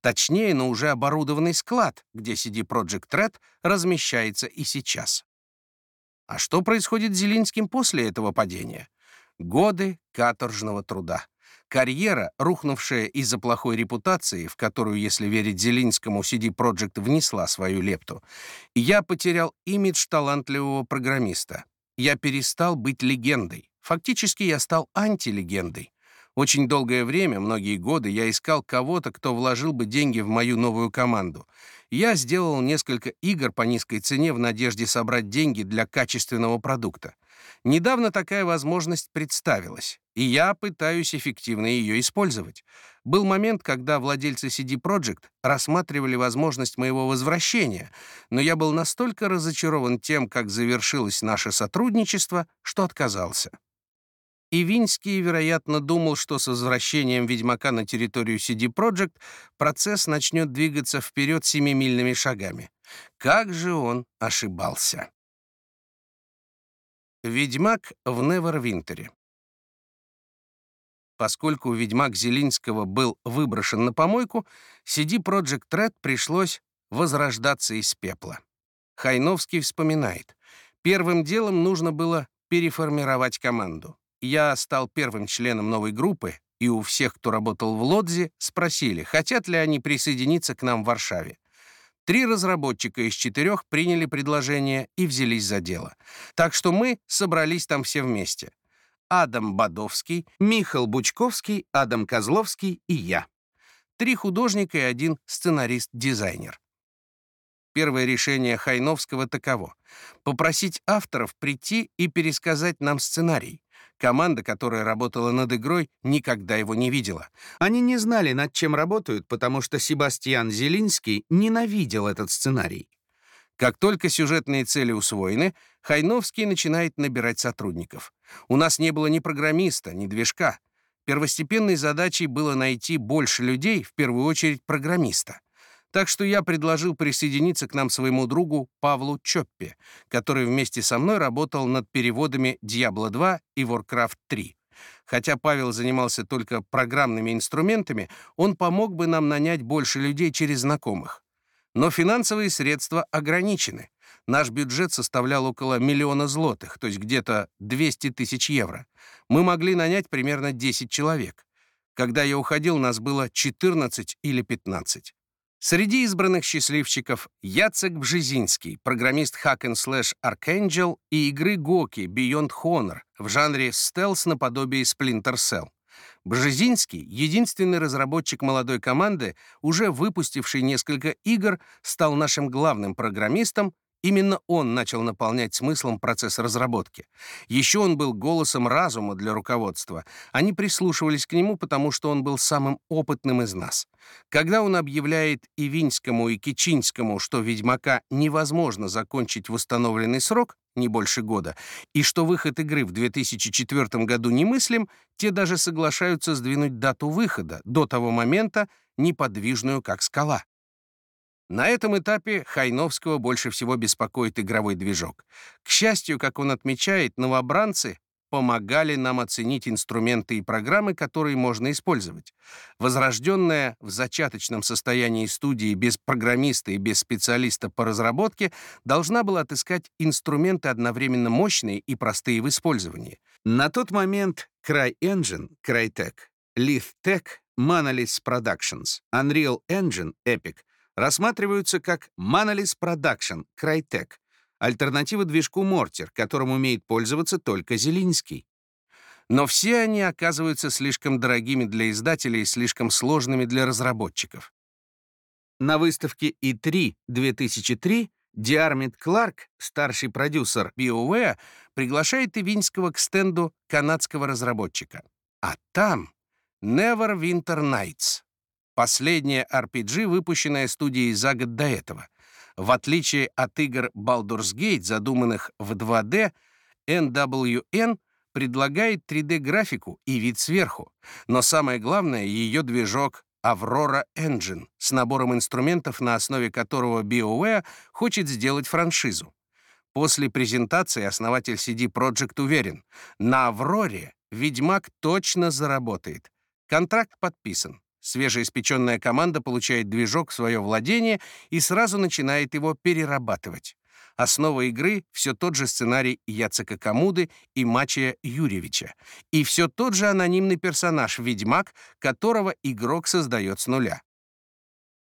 Точнее, на уже оборудованный склад, где CD Projekt Red размещается и сейчас. А что происходит с Зелинским после этого падения? Годы каторжного труда. Карьера, рухнувшая из-за плохой репутации, в которую, если верить Зелинскому, CD Projekt внесла свою лепту, я потерял имидж талантливого программиста. Я перестал быть легендой. Фактически я стал антилегендой. Очень долгое время, многие годы, я искал кого-то, кто вложил бы деньги в мою новую команду. Я сделал несколько игр по низкой цене в надежде собрать деньги для качественного продукта. Недавно такая возможность представилась, и я пытаюсь эффективно ее использовать. Был момент, когда владельцы CD Projekt рассматривали возможность моего возвращения, но я был настолько разочарован тем, как завершилось наше сотрудничество, что отказался. И Винский, вероятно, думал, что с возвращением Ведьмака на территорию CD Projekt процесс начнет двигаться вперед семимильными шагами. Как же он ошибался. Ведьмак в Невервинтере. Поскольку Ведьмак Зелинского был выброшен на помойку, CD Project Red пришлось возрождаться из пепла. Хайновский вспоминает. Первым делом нужно было переформировать команду. Я стал первым членом новой группы, и у всех, кто работал в Лодзе, спросили, хотят ли они присоединиться к нам в Варшаве. Три разработчика из четырех приняли предложение и взялись за дело. Так что мы собрались там все вместе. Адам Бадовский, Михаил Бучковский, Адам Козловский и я. Три художника и один сценарист-дизайнер. Первое решение Хайновского таково — попросить авторов прийти и пересказать нам сценарий. Команда, которая работала над игрой, никогда его не видела. Они не знали, над чем работают, потому что Себастьян Зелинский ненавидел этот сценарий. Как только сюжетные цели усвоены, Хайновский начинает набирать сотрудников. У нас не было ни программиста, ни движка. Первостепенной задачей было найти больше людей, в первую очередь программиста. Так что я предложил присоединиться к нам своему другу Павлу Чоппе, который вместе со мной работал над переводами Diablo 2 и Warcraft 3. Хотя Павел занимался только программными инструментами, он помог бы нам нанять больше людей через знакомых. Но финансовые средства ограничены. Наш бюджет составлял около миллиона злотых, то есть где-то 200 тысяч евро. Мы могли нанять примерно 10 человек. Когда я уходил, нас было 14 или 15. Среди избранных счастливчиков Яцек Бжезинский, программист Hack and Slash Archangel и игры Гоки Beyond Honor в жанре стелс наподобие Splinter Cell. Бжезинский, единственный разработчик молодой команды, уже выпустивший несколько игр, стал нашим главным программистом Именно он начал наполнять смыслом процесс разработки. Еще он был голосом разума для руководства. Они прислушивались к нему, потому что он был самым опытным из нас. Когда он объявляет и Винскому, и Кичинскому, что «Ведьмака» невозможно закончить в установленный срок, не больше года, и что выход игры в 2004 году немыслим, те даже соглашаются сдвинуть дату выхода до того момента, неподвижную как скала. На этом этапе Хайновского больше всего беспокоит игровой движок. К счастью, как он отмечает, новобранцы помогали нам оценить инструменты и программы, которые можно использовать. Возрожденная в зачаточном состоянии студии без программиста и без специалиста по разработке должна была отыскать инструменты одновременно мощные и простые в использовании. На тот момент CryEngine, Crytek, LithTech, Monolith Productions, Unreal Engine, Epic — рассматриваются как Monolith Production, Crytek, альтернатива движку Mortier, которым умеет пользоваться только Зелинский. Но все они оказываются слишком дорогими для издателей и слишком сложными для разработчиков. На выставке E3 2003 Диармит Кларк, старший продюсер BioWare, приглашает Ивинского к стенду канадского разработчика. А там Never Winter Nights. Последняя RPG, выпущенная студией за год до этого. В отличие от игр Baldur's Gate, задуманных в 2D, NWN предлагает 3D-графику и вид сверху. Но самое главное — ее движок Aurora Engine с набором инструментов, на основе которого BioWare хочет сделать франшизу. После презентации основатель CD Projekt уверен, на Авроре Ведьмак точно заработает. Контракт подписан. Свежеиспеченная команда получает движок в свое владение и сразу начинает его перерабатывать. Основа игры — все тот же сценарий Яцека Камуды и Мачия Юрьевича. И все тот же анонимный персонаж — Ведьмак, которого игрок создает с нуля.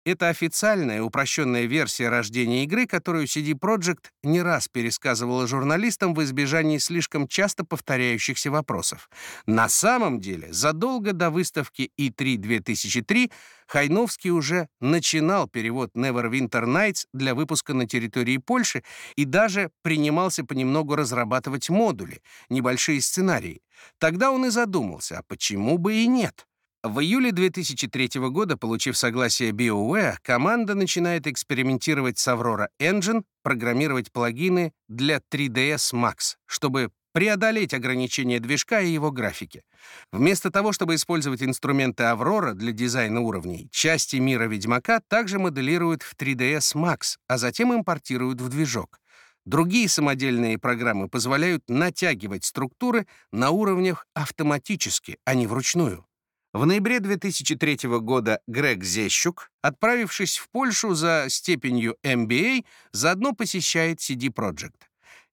Это официальная упрощенная версия рождения игры, которую CD Projekt не раз пересказывала журналистам в избежании слишком часто повторяющихся вопросов. На самом деле, задолго до выставки E3 2003 Хайновский уже начинал перевод Neverwinter Nights для выпуска на территории Польши и даже принимался понемногу разрабатывать модули, небольшие сценарии. Тогда он и задумался, а почему бы и нет? В июле 2003 года, получив согласие BioWare, команда начинает экспериментировать с Aurora Engine, программировать плагины для 3ds Max, чтобы преодолеть ограничения движка и его графики. Вместо того, чтобы использовать инструменты Aurora для дизайна уровней, части мира Ведьмака также моделируют в 3ds Max, а затем импортируют в движок. Другие самодельные программы позволяют натягивать структуры на уровнях автоматически, а не вручную. В ноябре 2003 года Грег Зещук, отправившись в Польшу за степенью MBA, заодно посещает CD Projekt.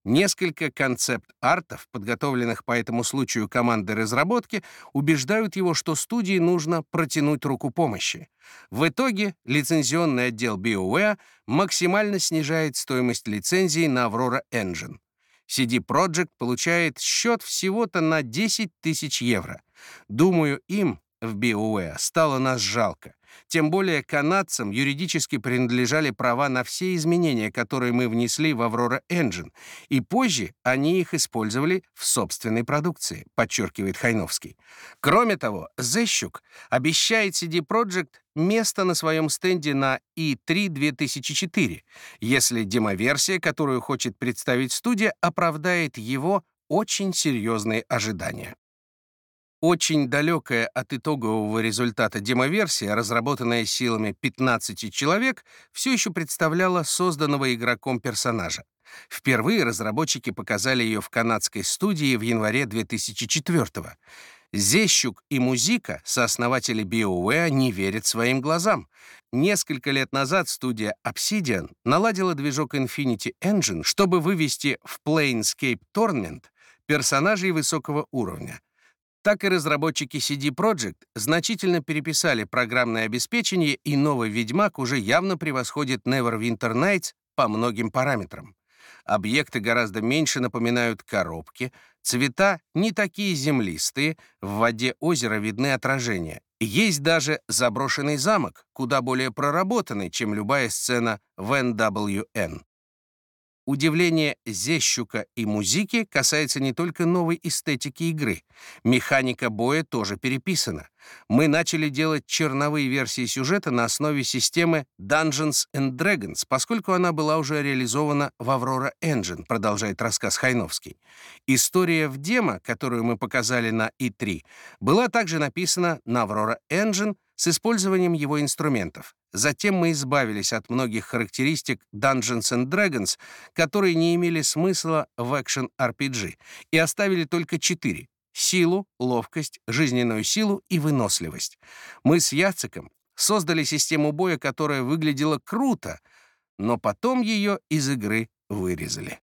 Несколько концепт-артов, подготовленных по этому случаю командой разработки, убеждают его, что студии нужно протянуть руку помощи. В итоге лицензионный отдел BioWare максимально снижает стоимость лицензии на Aurora Engine. CD Projekt получает счет всего-то на 10 тысяч евро. Думаю, им в BioWare стало нас жалко. Тем более канадцам юридически принадлежали права на все изменения, которые мы внесли в Aurora Engine, и позже они их использовали в собственной продукции, подчеркивает Хайновский. Кроме того, Зещук обещает CD Projekt место на своем стенде на E3 2004, если демоверсия, которую хочет представить студия, оправдает его очень серьезные ожидания. Очень далекая от итогового результата демоверсия, разработанная силами 15 человек, все еще представляла созданного игроком персонажа. Впервые разработчики показали ее в канадской студии в январе 2004 -го. Зещук и Музика, сооснователи BioWare, не верят своим глазам. Несколько лет назад студия Obsidian наладила движок Infinity Engine, чтобы вывести в Planescape Tournament персонажей высокого уровня. Так и разработчики CD Projekt значительно переписали программное обеспечение, и новый «Ведьмак» уже явно превосходит Neverwinter Nights по многим параметрам. Объекты гораздо меньше напоминают коробки, цвета не такие землистые, в воде озера видны отражения. Есть даже заброшенный замок, куда более проработанный, чем любая сцена в NWN. Удивление Зещука и Музики касается не только новой эстетики игры. Механика боя тоже переписана. Мы начали делать черновые версии сюжета на основе системы Dungeons and Dragons, поскольку она была уже реализована в Aurora Engine, продолжает рассказ Хайновский. История в демо, которую мы показали на E3, была также написана на Aurora Engine с использованием его инструментов. Затем мы избавились от многих характеристик Dungeons and Dragons, которые не имели смысла в экшен-RPG, и оставили только четыре — силу, ловкость, жизненную силу и выносливость. Мы с Яциком создали систему боя, которая выглядела круто, но потом ее из игры вырезали.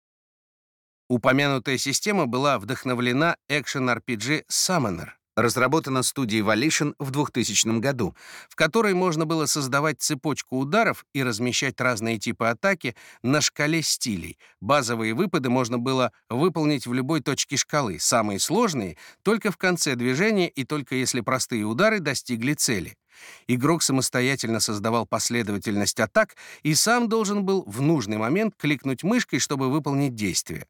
Упомянутая система была вдохновлена экшен-RPG Summoner, разработана студией Volition в 2000 году, в которой можно было создавать цепочку ударов и размещать разные типы атаки на шкале стилей. Базовые выпады можно было выполнить в любой точке шкалы, самые сложные — только в конце движения и только если простые удары достигли цели. Игрок самостоятельно создавал последовательность атак и сам должен был в нужный момент кликнуть мышкой, чтобы выполнить действие.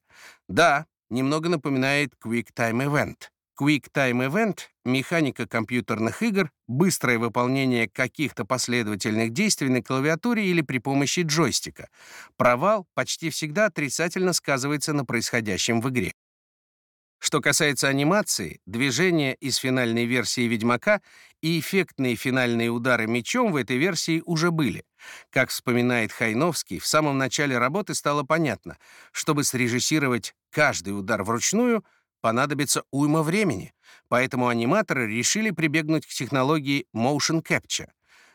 Да, немного напоминает Quick Time Event — Quick Time Event — механика компьютерных игр, быстрое выполнение каких-то последовательных действий на клавиатуре или при помощи джойстика. Провал почти всегда отрицательно сказывается на происходящем в игре. Что касается анимации, движения из финальной версии «Ведьмака» и эффектные финальные удары мечом в этой версии уже были. Как вспоминает Хайновский, в самом начале работы стало понятно, чтобы срежиссировать каждый удар вручную — понадобится уйма времени, поэтому аниматоры решили прибегнуть к технологии motion capture.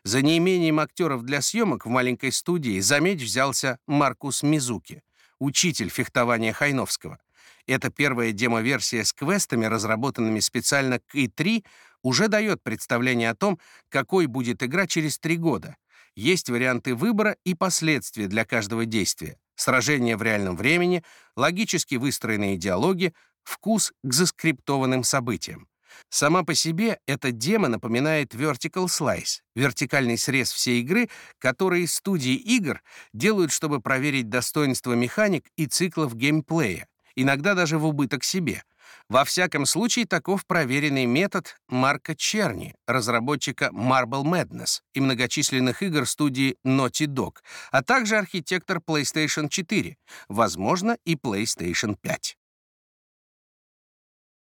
За неимением актеров для съемок в маленькой студии заметь взялся Маркус Мизуки, учитель фехтования Хайновского. Эта первая демо-версия с квестами, разработанными специально к И3, уже дает представление о том, какой будет игра через три года. Есть варианты выбора и последствия для каждого действия. Сражения в реальном времени, логически выстроенные диалоги, вкус к заскриптованным событиям. Сама по себе эта демо напоминает Vertical Slice, вертикальный срез всей игры, который студии игр делают, чтобы проверить достоинство механик и циклов геймплея, иногда даже в убыток себе. Во всяком случае, таков проверенный метод Марка Черни, разработчика Marble Madness и многочисленных игр студии Naughty Dog, а также архитектор PlayStation 4, возможно, и PlayStation 5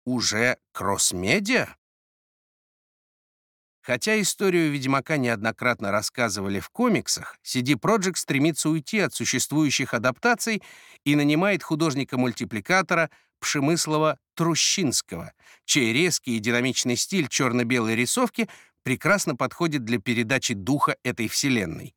уже кросс-медиа? Хотя историю Ведьмака неоднократно рассказывали в комиксах, CD Projekt стремится уйти от существующих адаптаций и нанимает художника-мультипликатора Пшемыслова Трущинского, чей резкий и динамичный стиль черно-белой рисовки прекрасно подходит для передачи духа этой вселенной.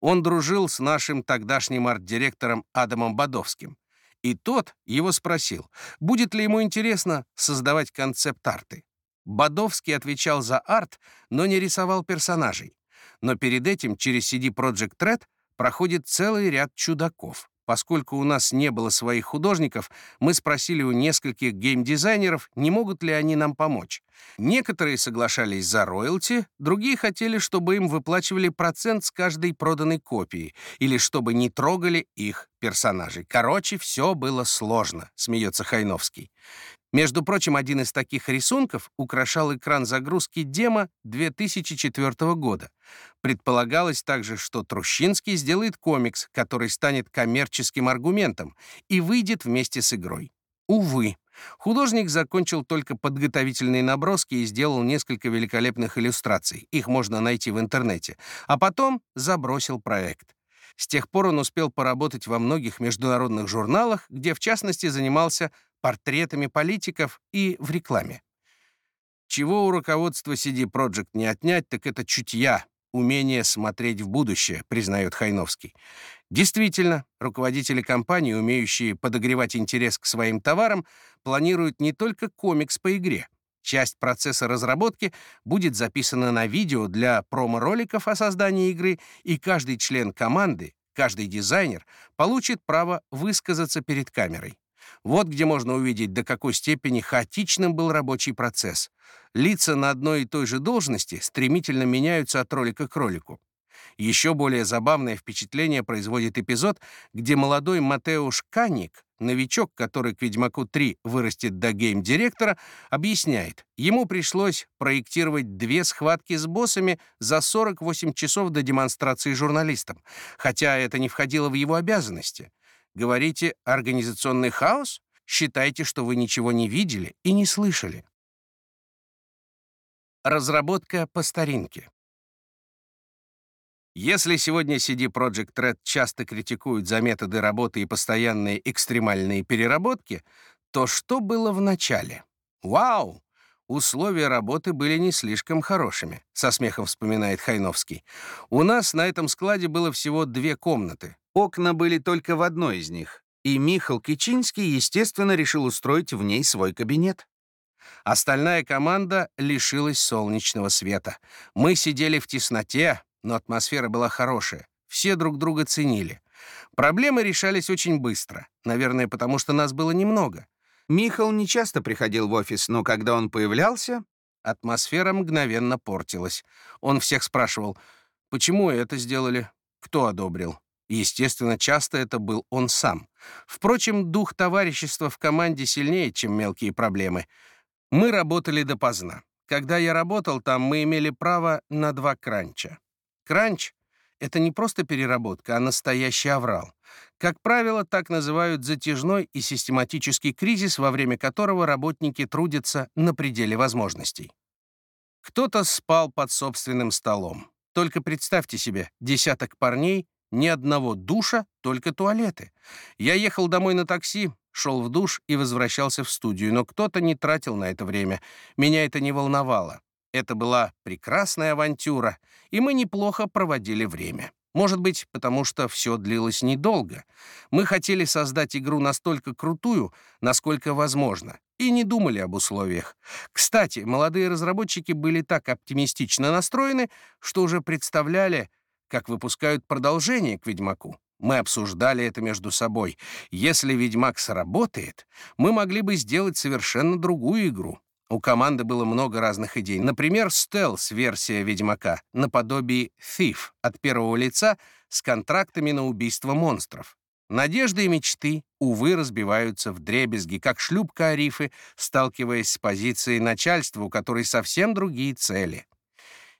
Он дружил с нашим тогдашним арт-директором Адамом Бадовским. И тот его спросил, будет ли ему интересно создавать концепт-арты. Бадовский отвечал за арт, но не рисовал персонажей. Но перед этим через CD Project Red проходит целый ряд чудаков. Поскольку у нас не было своих художников, мы спросили у нескольких геймдизайнеров, не могут ли они нам помочь. Некоторые соглашались за роялти, другие хотели, чтобы им выплачивали процент с каждой проданной копии или чтобы не трогали их персонажей. Короче, все было сложно, смеется Хайновский. Между прочим, один из таких рисунков украшал экран загрузки демо 2004 года. Предполагалось также, что Трущинский сделает комикс, который станет коммерческим аргументом и выйдет вместе с игрой. Увы, Художник закончил только подготовительные наброски и сделал несколько великолепных иллюстраций. Их можно найти в интернете. А потом забросил проект. С тех пор он успел поработать во многих международных журналах, где, в частности, занимался портретами политиков и в рекламе. Чего у руководства CD Projekt не отнять, так это чутья, умение смотреть в будущее, признает Хайновский. Действительно, руководители компании, умеющие подогревать интерес к своим товарам, планируют не только комикс по игре. Часть процесса разработки будет записана на видео для промо-роликов о создании игры, и каждый член команды, каждый дизайнер получит право высказаться перед камерой. Вот где можно увидеть, до какой степени хаотичным был рабочий процесс. Лица на одной и той же должности стремительно меняются от ролика к ролику. Еще более забавное впечатление производит эпизод, где молодой Матеуш Каник, новичок, который к «Ведьмаку 3» вырастет до гейм-директора, объясняет, ему пришлось проектировать две схватки с боссами за 48 часов до демонстрации журналистам, хотя это не входило в его обязанности. Говорите «организационный хаос»? Считайте, что вы ничего не видели и не слышали. Разработка по старинке. Если сегодня CD Projekt Red часто критикуют за методы работы и постоянные экстремальные переработки, то что было в начале? Вау! Условия работы были не слишком хорошими, со смехом вспоминает Хайновский. У нас на этом складе было всего две комнаты. Окна были только в одной из них, и Михал Кичинский, естественно, решил устроить в ней свой кабинет. Остальная команда лишилась солнечного света. Мы сидели в тесноте, но атмосфера была хорошая. Все друг друга ценили. Проблемы решались очень быстро. Наверное, потому что нас было немного. Михал не часто приходил в офис, но когда он появлялся, атмосфера мгновенно портилась. Он всех спрашивал, почему это сделали, кто одобрил. Естественно, часто это был он сам. Впрочем, дух товарищества в команде сильнее, чем мелкие проблемы. Мы работали допоздна. Когда я работал там, мы имели право на два кранча. Кранч — это не просто переработка, а настоящий аврал. Как правило, так называют затяжной и систематический кризис, во время которого работники трудятся на пределе возможностей. Кто-то спал под собственным столом. Только представьте себе, десяток парней, ни одного душа, только туалеты. Я ехал домой на такси, шел в душ и возвращался в студию, но кто-то не тратил на это время. Меня это не волновало. Это была прекрасная авантюра, и мы неплохо проводили время. Может быть, потому что все длилось недолго. Мы хотели создать игру настолько крутую, насколько возможно, и не думали об условиях. Кстати, молодые разработчики были так оптимистично настроены, что уже представляли, как выпускают продолжение к «Ведьмаку». Мы обсуждали это между собой. Если «Ведьмак» сработает, мы могли бы сделать совершенно другую игру. У команды было много разных идей. Например, стелс-версия «Ведьмака» наподобие «Thief» от первого лица с контрактами на убийство монстров. Надежды и мечты, увы, разбиваются в дребезги, как шлюпка Арифы, сталкиваясь с позицией начальства, у которой совсем другие цели.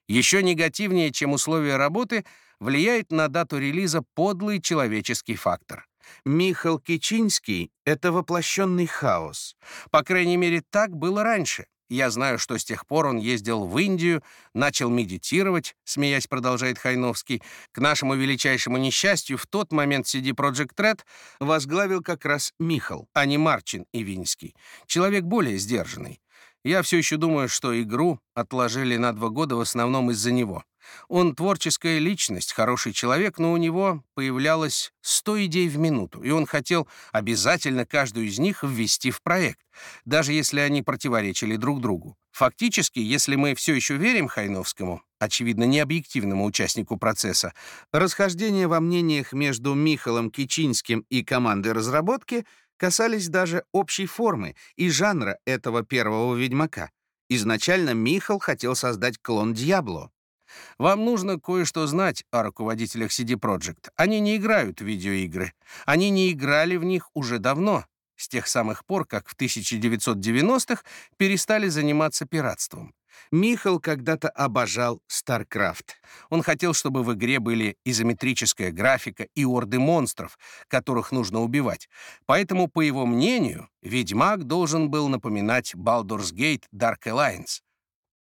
Еще негативнее, чем условия работы, влияет на дату релиза подлый человеческий фактор. Михал Кичинский — это воплощенный хаос. По крайней мере, так было раньше. Я знаю, что с тех пор он ездил в Индию, начал медитировать, смеясь, продолжает Хайновский. К нашему величайшему несчастью, в тот момент CD Project Red возглавил как раз Михал, а не Марчин и Винский. Человек более сдержанный. Я все еще думаю, что игру отложили на два года в основном из-за него. Он творческая личность, хороший человек, но у него появлялось 100 идей в минуту, и он хотел обязательно каждую из них ввести в проект, даже если они противоречили друг другу. Фактически, если мы все еще верим Хайновскому, очевидно, необъективному участнику процесса, расхождения во мнениях между Михалом Кичинским и командой разработки касались даже общей формы и жанра этого первого «Ведьмака». Изначально Михал хотел создать клон Дьябло. Вам нужно кое-что знать о руководителях CD Projekt. Они не играют в видеоигры. Они не играли в них уже давно, с тех самых пор, как в 1990-х перестали заниматься пиратством. Михал когда-то обожал StarCraft. Он хотел, чтобы в игре были изометрическая графика и орды монстров, которых нужно убивать. Поэтому, по его мнению, Ведьмак должен был напоминать Baldur's Gate Dark Alliance.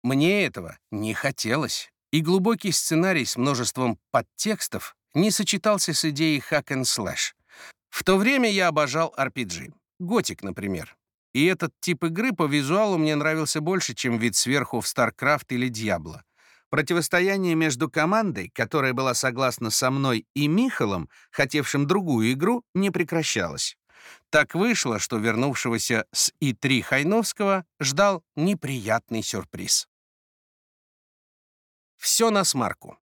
Мне этого не хотелось, и глубокий сценарий с множеством подтекстов не сочетался с идеей hack and slash. В то время я обожал RPG. Готик, например. И этот тип игры по визуалу мне нравился больше, чем вид сверху в StarCraft или Diablo. Противостояние между командой, которая была согласна со мной, и Михалом, хотевшим другую игру, не прекращалось. Так вышло, что вернувшегося с И-3 Хайновского ждал неприятный сюрприз. Все на смарку.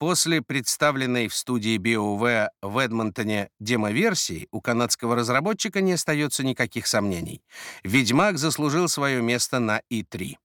После представленной в студии BioWare в Эдмонтоне демоверсии у канадского разработчика не остается никаких сомнений. «Ведьмак» заслужил свое место на E3.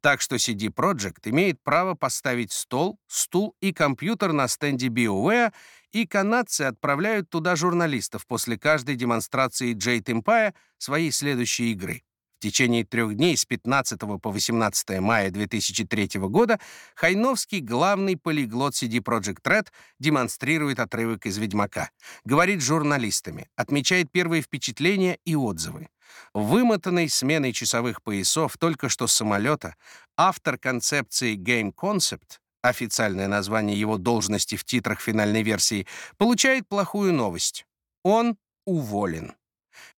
Так что CD Projekt имеет право поставить стол, стул и компьютер на стенде BioWare, и канадцы отправляют туда журналистов после каждой демонстрации Jade Empire своей следующей игры течение трех дней с 15 по 18 мая 2003 года Хайновский, главный полиглот CD Project Red, демонстрирует отрывок из «Ведьмака», говорит журналистами, отмечает первые впечатления и отзывы. Вымотанный сменой часовых поясов только что самолета, автор концепции Game Concept официальное название его должности в титрах финальной версии, получает плохую новость. Он уволен.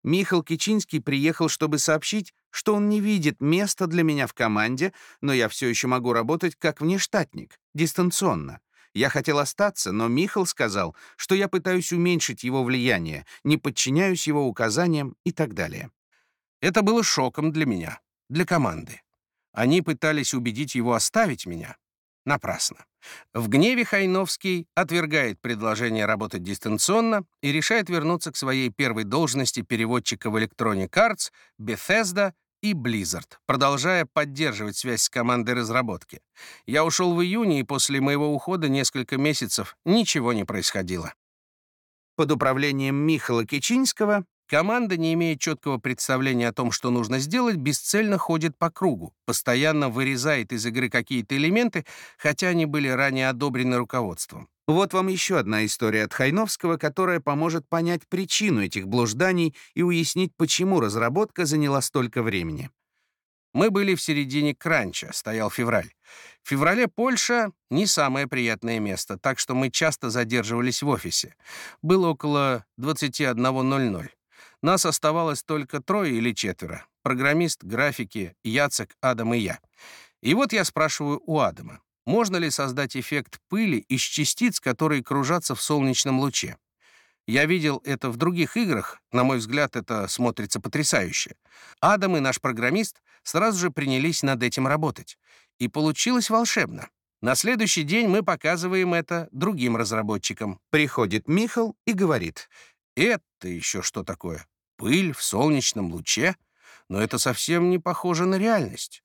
Михал Кичинский приехал, чтобы сообщить, что он не видит места для меня в команде, но я все еще могу работать как внештатник, дистанционно. Я хотел остаться, но Михал сказал, что я пытаюсь уменьшить его влияние, не подчиняюсь его указаниям и так далее. Это было шоком для меня, для команды. Они пытались убедить его оставить меня. Напрасно. В гневе Хайновский отвергает предложение работать дистанционно и решает вернуться к своей первой должности переводчика в Electronic Arts, Bethesda и Blizzard, продолжая поддерживать связь с командой разработки. Я ушел в июне, и после моего ухода несколько месяцев ничего не происходило. Под управлением Михала Кичинского Команда, не имея четкого представления о том, что нужно сделать, бесцельно ходит по кругу, постоянно вырезает из игры какие-то элементы, хотя они были ранее одобрены руководством. Вот вам еще одна история от Хайновского, которая поможет понять причину этих блужданий и уяснить, почему разработка заняла столько времени. Мы были в середине кранча, стоял февраль. В феврале Польша — не самое приятное место, так что мы часто задерживались в офисе. Было около 21.00. Нас оставалось только трое или четверо. Программист, графики, Яцек, Адам и я. И вот я спрашиваю у Адама, можно ли создать эффект пыли из частиц, которые кружатся в солнечном луче? Я видел это в других играх, на мой взгляд, это смотрится потрясающе. Адам и наш программист сразу же принялись над этим работать. И получилось волшебно. На следующий день мы показываем это другим разработчикам. Приходит Михал и говорит, это еще что такое? Пыль в солнечном луче? Но это совсем не похоже на реальность.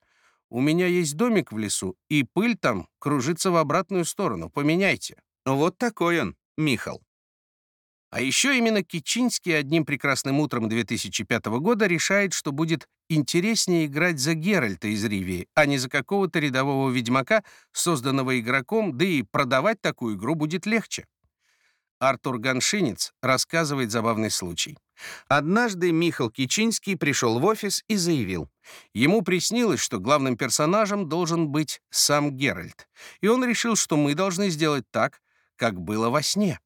У меня есть домик в лесу, и пыль там кружится в обратную сторону. Поменяйте. Вот такой он, Михал. А еще именно Кичинский одним прекрасным утром 2005 года решает, что будет интереснее играть за Геральта из Ривии, а не за какого-то рядового ведьмака, созданного игроком, да и продавать такую игру будет легче. Артур Ганшинец рассказывает забавный случай. Однажды Михал Кичинский пришел в офис и заявил, ему приснилось, что главным персонажем должен быть сам Геральт, и он решил, что мы должны сделать так, как было во сне.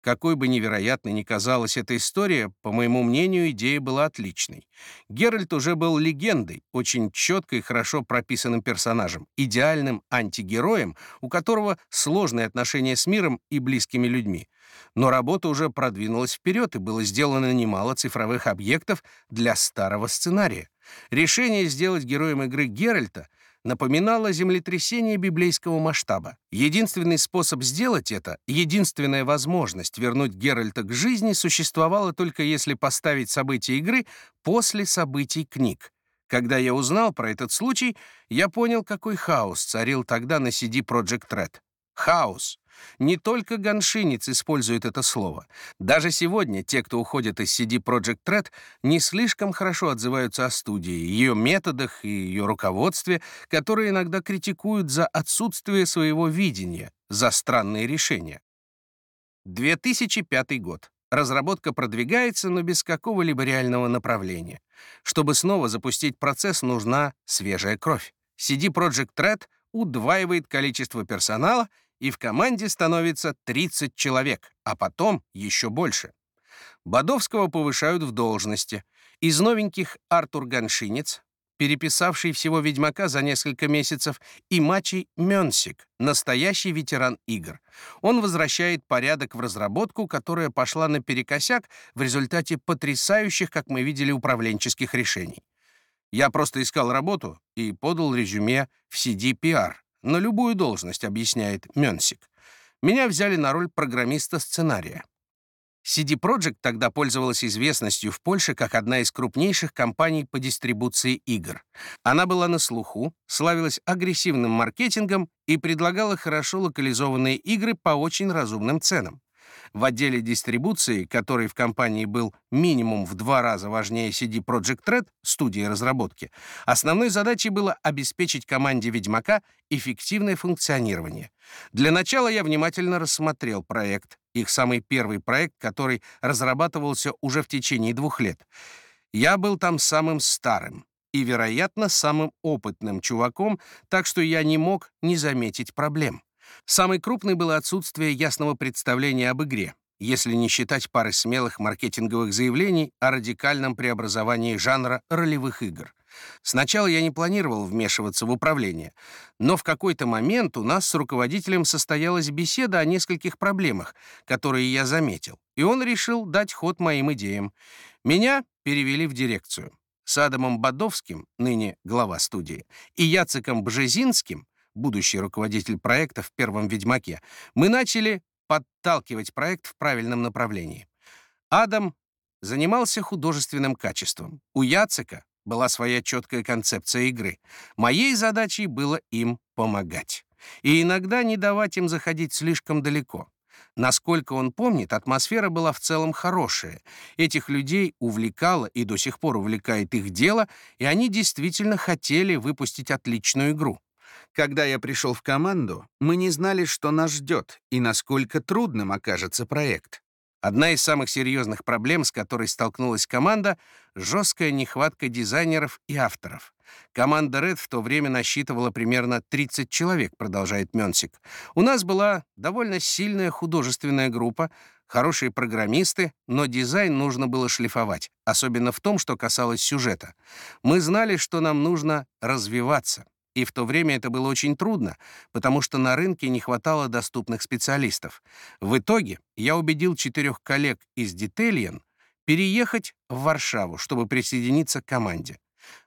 Какой бы невероятной ни казалась эта история, по моему мнению, идея была отличной. Геральт уже был легендой, очень четко и хорошо прописанным персонажем, идеальным антигероем, у которого сложные отношения с миром и близкими людьми. Но работа уже продвинулась вперед, и было сделано немало цифровых объектов для старого сценария. Решение сделать героем игры Геральта напоминало землетрясение библейского масштаба. Единственный способ сделать это, единственная возможность вернуть Геральта к жизни существовала только если поставить события игры после событий книг. Когда я узнал про этот случай, я понял, какой хаос царил тогда на CD Projekt Red. Хаос. Не только ганшинец использует это слово. Даже сегодня те, кто уходит из CD Project Red, не слишком хорошо отзываются о студии, ее методах и ее руководстве, которые иногда критикуют за отсутствие своего видения, за странные решения. 2005 год. Разработка продвигается, но без какого-либо реального направления. Чтобы снова запустить процесс, нужна свежая кровь. CD Project Red удваивает количество персонала, и в команде становится 30 человек, а потом еще больше. Бодовского повышают в должности. Из новеньких Артур Ганшинец, переписавший всего «Ведьмака» за несколько месяцев, и Мачий Мёнсик, настоящий ветеран игр. Он возвращает порядок в разработку, которая пошла наперекосяк в результате потрясающих, как мы видели, управленческих решений. Я просто искал работу и подал резюме в CDPR на любую должность, объясняет Мёнсик. Меня взяли на роль программиста сценария. CD Projekt тогда пользовалась известностью в Польше как одна из крупнейших компаний по дистрибуции игр. Она была на слуху, славилась агрессивным маркетингом и предлагала хорошо локализованные игры по очень разумным ценам. В отделе дистрибуции, который в компании был минимум в два раза важнее CD Projekt Red, студии разработки, основной задачей было обеспечить команде «Ведьмака» эффективное функционирование. Для начала я внимательно рассмотрел проект, их самый первый проект, который разрабатывался уже в течение двух лет. Я был там самым старым и, вероятно, самым опытным чуваком, так что я не мог не заметить проблем. Самой крупной было отсутствие ясного представления об игре, если не считать пары смелых маркетинговых заявлений о радикальном преобразовании жанра ролевых игр. Сначала я не планировал вмешиваться в управление, но в какой-то момент у нас с руководителем состоялась беседа о нескольких проблемах, которые я заметил, и он решил дать ход моим идеям. Меня перевели в дирекцию. С Адамом Бадовским, ныне глава студии, и Яцеком Бжезинским будущий руководитель проекта в первом «Ведьмаке», мы начали подталкивать проект в правильном направлении. Адам занимался художественным качеством. У Яцека была своя четкая концепция игры. Моей задачей было им помогать. И иногда не давать им заходить слишком далеко. Насколько он помнит, атмосфера была в целом хорошая. Этих людей увлекало и до сих пор увлекает их дело, и они действительно хотели выпустить отличную игру. Когда я пришел в команду, мы не знали, что нас ждет и насколько трудным окажется проект. Одна из самых серьезных проблем, с которой столкнулась команда — жесткая нехватка дизайнеров и авторов. Команда Red в то время насчитывала примерно 30 человек, продолжает Мёнсик. У нас была довольно сильная художественная группа, хорошие программисты, но дизайн нужно было шлифовать, особенно в том, что касалось сюжета. Мы знали, что нам нужно развиваться. И в то время это было очень трудно, потому что на рынке не хватало доступных специалистов. В итоге я убедил четырех коллег из Детельен переехать в Варшаву, чтобы присоединиться к команде.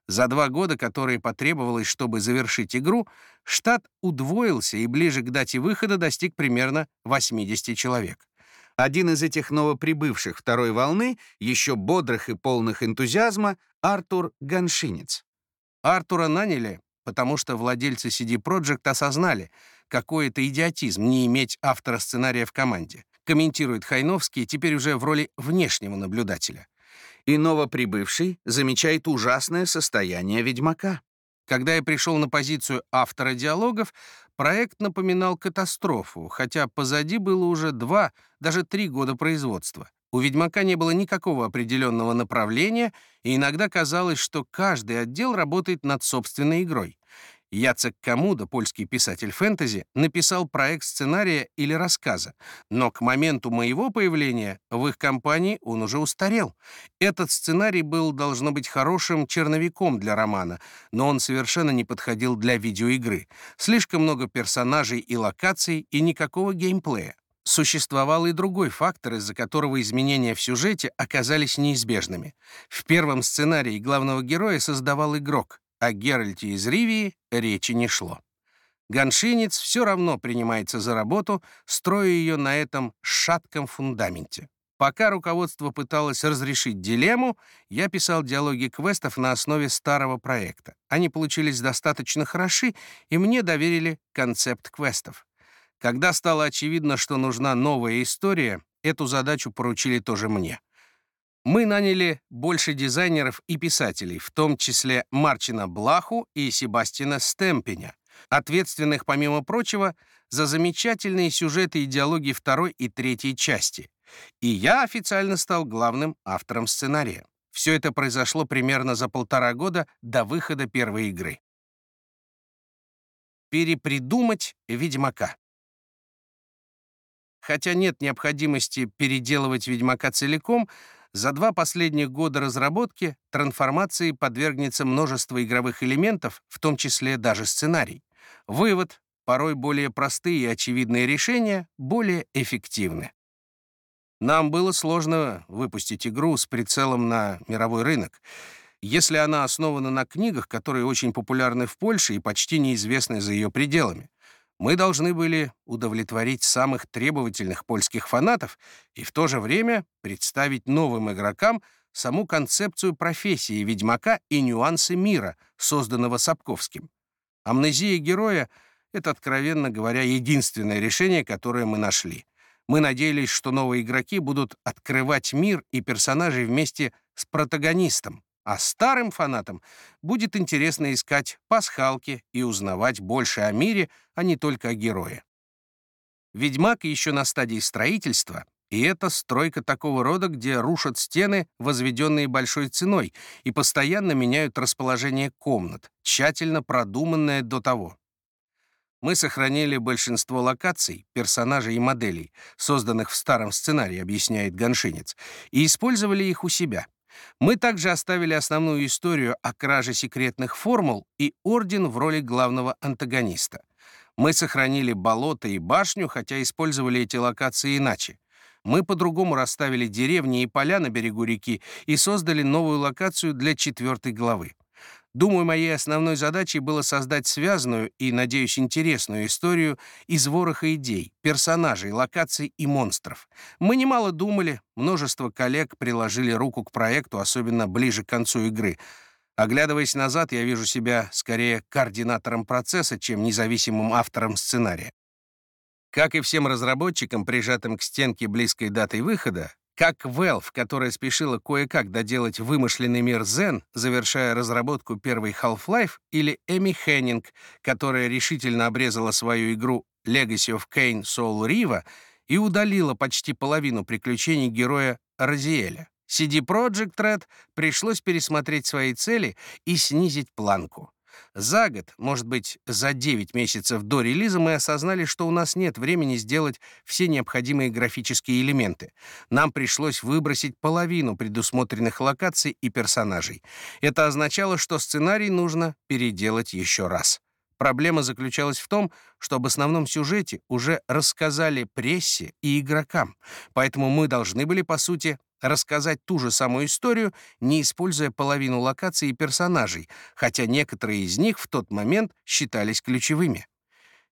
За два года, которые потребовалось, чтобы завершить игру, штат удвоился и ближе к дате выхода достиг примерно 80 человек. Один из этих новоприбывших второй волны, еще бодрых и полных энтузиазма, Артур Ганшинец. Артура наняли потому что владельцы CD Projekt осознали, какой это идиотизм не иметь автора сценария в команде, комментирует Хайновский теперь уже в роли внешнего наблюдателя. И новоприбывший замечает ужасное состояние Ведьмака. Когда я пришел на позицию автора диалогов, проект напоминал катастрофу, хотя позади было уже два, даже три года производства. У «Ведьмака» не было никакого определенного направления, и иногда казалось, что каждый отдел работает над собственной игрой. Яцек Камуда, польский писатель фэнтези, написал проект сценария или рассказа, но к моменту моего появления в их компании он уже устарел. Этот сценарий был, должно быть, хорошим черновиком для романа, но он совершенно не подходил для видеоигры. Слишком много персонажей и локаций, и никакого геймплея. Существовал и другой фактор, из-за которого изменения в сюжете оказались неизбежными. В первом сценарии главного героя создавал игрок, о Геральте из Ривии речи не шло. Ганшинец все равно принимается за работу, строя ее на этом шатком фундаменте. Пока руководство пыталось разрешить дилемму, я писал диалоги квестов на основе старого проекта. Они получились достаточно хороши, и мне доверили концепт квестов. Когда стало очевидно, что нужна новая история, эту задачу поручили тоже мне. Мы наняли больше дизайнеров и писателей, в том числе Марчина Блаху и Себастина Стемпеня, ответственных, помимо прочего, за замечательные сюжеты и диалоги второй и третьей части. И я официально стал главным автором сценария. Все это произошло примерно за полтора года до выхода первой игры. Перепридумать «Ведьмака». Хотя нет необходимости переделывать «Ведьмака» целиком, за два последних года разработки трансформации подвергнется множество игровых элементов, в том числе даже сценарий. Вывод — порой более простые и очевидные решения более эффективны. Нам было сложно выпустить игру с прицелом на мировой рынок, если она основана на книгах, которые очень популярны в Польше и почти неизвестны за ее пределами. Мы должны были удовлетворить самых требовательных польских фанатов и в то же время представить новым игрокам саму концепцию профессии ведьмака и нюансы мира, созданного Сапковским. Амнезия героя — это, откровенно говоря, единственное решение, которое мы нашли. Мы надеялись, что новые игроки будут открывать мир и персонажей вместе с протагонистом, а старым фанатам будет интересно искать пасхалки и узнавать больше о мире, а не только о герое. «Ведьмак» еще на стадии строительства, и это стройка такого рода, где рушат стены, возведенные большой ценой, и постоянно меняют расположение комнат, тщательно продуманное до того. Мы сохранили большинство локаций, персонажей и моделей, созданных в старом сценарии, объясняет Ганшинец, и использовали их у себя — мы также оставили основную историю о краже секретных формул и Орден в роли главного антагониста. Мы сохранили болото и башню, хотя использовали эти локации иначе. Мы по-другому расставили деревни и поля на берегу реки и создали новую локацию для четвертой главы. Думаю, моей основной задачей было создать связанную и, надеюсь, интересную историю из вороха идей, персонажей, локаций и монстров. Мы немало думали, множество коллег приложили руку к проекту, особенно ближе к концу игры. Оглядываясь назад, я вижу себя скорее координатором процесса, чем независимым автором сценария. Как и всем разработчикам, прижатым к стенке близкой датой выхода, как Valve, которая спешила кое-как доделать вымышленный мир Zen, завершая разработку первой Half-Life, или Эми Хеннинг, которая решительно обрезала свою игру Legacy of Kain Soul Riva и удалила почти половину приключений героя Розиэля. CD Projekt Red пришлось пересмотреть свои цели и снизить планку. За год, может быть, за 9 месяцев до релиза мы осознали, что у нас нет времени сделать все необходимые графические элементы. Нам пришлось выбросить половину предусмотренных локаций и персонажей. Это означало, что сценарий нужно переделать еще раз. Проблема заключалась в том, что об основном сюжете уже рассказали прессе и игрокам, поэтому мы должны были, по сути, рассказать ту же самую историю, не используя половину локаций и персонажей, хотя некоторые из них в тот момент считались ключевыми.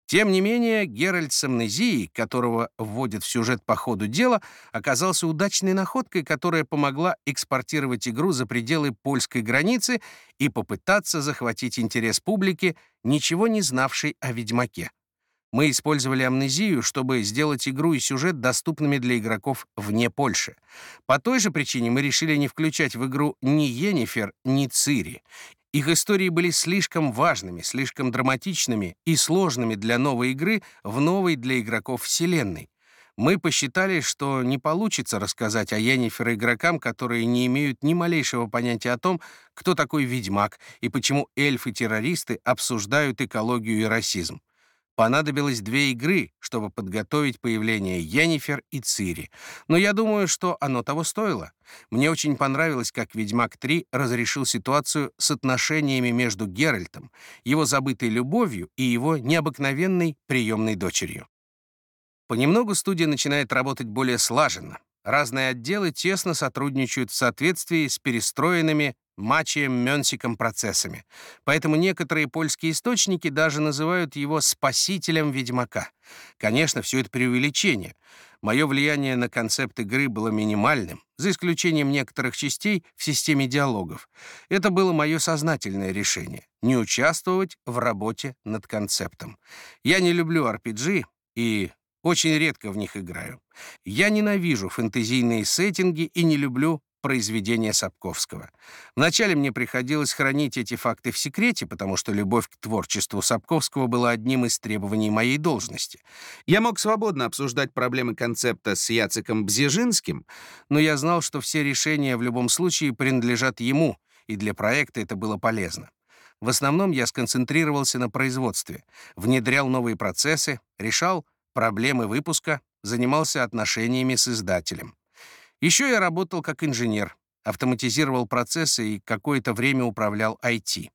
Тем не менее, Геральт с амнезией, которого вводят в сюжет по ходу дела, оказался удачной находкой, которая помогла экспортировать игру за пределы польской границы и попытаться захватить интерес публики, ничего не знавшей о Ведьмаке. Мы использовали амнезию, чтобы сделать игру и сюжет доступными для игроков вне Польши. По той же причине мы решили не включать в игру ни Йеннифер, ни Цири. Их истории были слишком важными, слишком драматичными и сложными для новой игры в новой для игроков вселенной. Мы посчитали, что не получится рассказать о Йеннифер игрокам, которые не имеют ни малейшего понятия о том, кто такой ведьмак и почему эльфы-террористы обсуждают экологию и расизм. Понадобилось две игры, чтобы подготовить появление Йеннифер и Цири, но я думаю, что оно того стоило. Мне очень понравилось, как «Ведьмак 3» разрешил ситуацию с отношениями между Геральтом, его забытой любовью и его необыкновенной приемной дочерью. Понемногу студия начинает работать более слаженно. Разные отделы тесно сотрудничают в соответствии с перестроенными Мачием Мёнсиком процессами. Поэтому некоторые польские источники даже называют его спасителем ведьмака. Конечно, все это преувеличение. Мое влияние на концепт игры было минимальным, за исключением некоторых частей в системе диалогов. Это было мое сознательное решение — не участвовать в работе над концептом. Я не люблю RPG, и очень редко в них играю. Я ненавижу фэнтезийные сеттинги и не люблю произведения Сапковского. Вначале мне приходилось хранить эти факты в секрете, потому что любовь к творчеству Сапковского была одним из требований моей должности. Я мог свободно обсуждать проблемы концепта с Яцеком Бзежинским, но я знал, что все решения в любом случае принадлежат ему, и для проекта это было полезно. В основном я сконцентрировался на производстве, внедрял новые процессы, решал проблемы выпуска, занимался отношениями с издателем. Еще я работал как инженер, автоматизировал процессы и какое-то время управлял IT.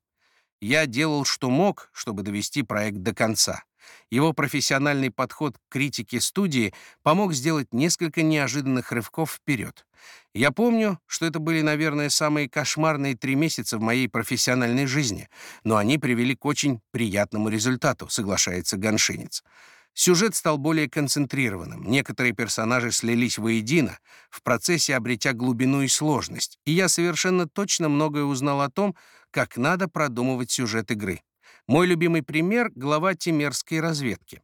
Я делал, что мог, чтобы довести проект до конца. Его профессиональный подход к критике студии помог сделать несколько неожиданных рывков вперед. Я помню, что это были, наверное, самые кошмарные три месяца в моей профессиональной жизни, но они привели к очень приятному результату, соглашается Ганшинец. Сюжет стал более концентрированным, некоторые персонажи слились воедино, в процессе обретя глубину и сложность, и я совершенно точно многое узнал о том, как надо продумывать сюжет игры. Мой любимый пример — глава Тимерской разведки.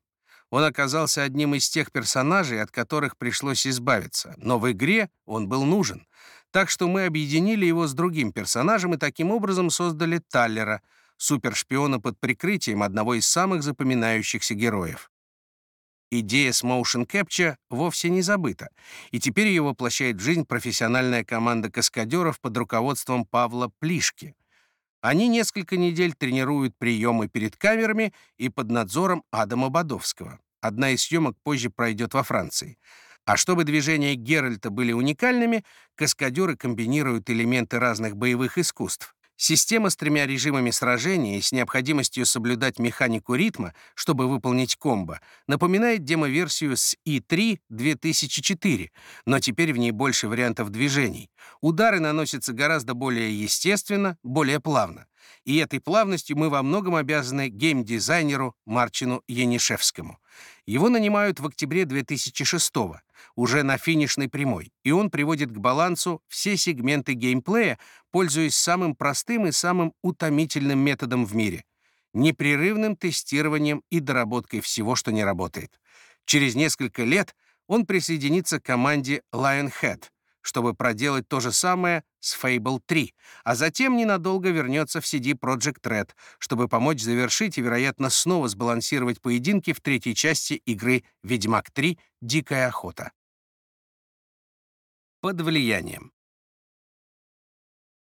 Он оказался одним из тех персонажей, от которых пришлось избавиться, но в игре он был нужен. Так что мы объединили его с другим персонажем и таким образом создали Таллера, супершпиона под прикрытием одного из самых запоминающихся героев. Идея с Motion Capture вовсе не забыта, и теперь ее воплощает в жизнь профессиональная команда каскадеров под руководством Павла Плишки. Они несколько недель тренируют приемы перед камерами и под надзором Адама Бодовского. Одна из съемок позже пройдет во Франции. А чтобы движения Геральта были уникальными, каскадеры комбинируют элементы разных боевых искусств. Система с тремя режимами сражения и с необходимостью соблюдать механику ритма, чтобы выполнить комбо, напоминает демо-версию с i3 2004, но теперь в ней больше вариантов движений. Удары наносятся гораздо более естественно, более плавно. И этой плавностью мы во многом обязаны геймдизайнеру Марчину Янишевскому. Его нанимают в октябре 2006 уже на финишной прямой, и он приводит к балансу все сегменты геймплея, пользуясь самым простым и самым утомительным методом в мире — непрерывным тестированием и доработкой всего, что не работает. Через несколько лет он присоединится к команде Lionhead — чтобы проделать то же самое с Fable 3, а затем ненадолго вернется в CD Project Red, чтобы помочь завершить и, вероятно, снова сбалансировать поединки в третьей части игры «Ведьмак 3. Дикая охота». Под влиянием.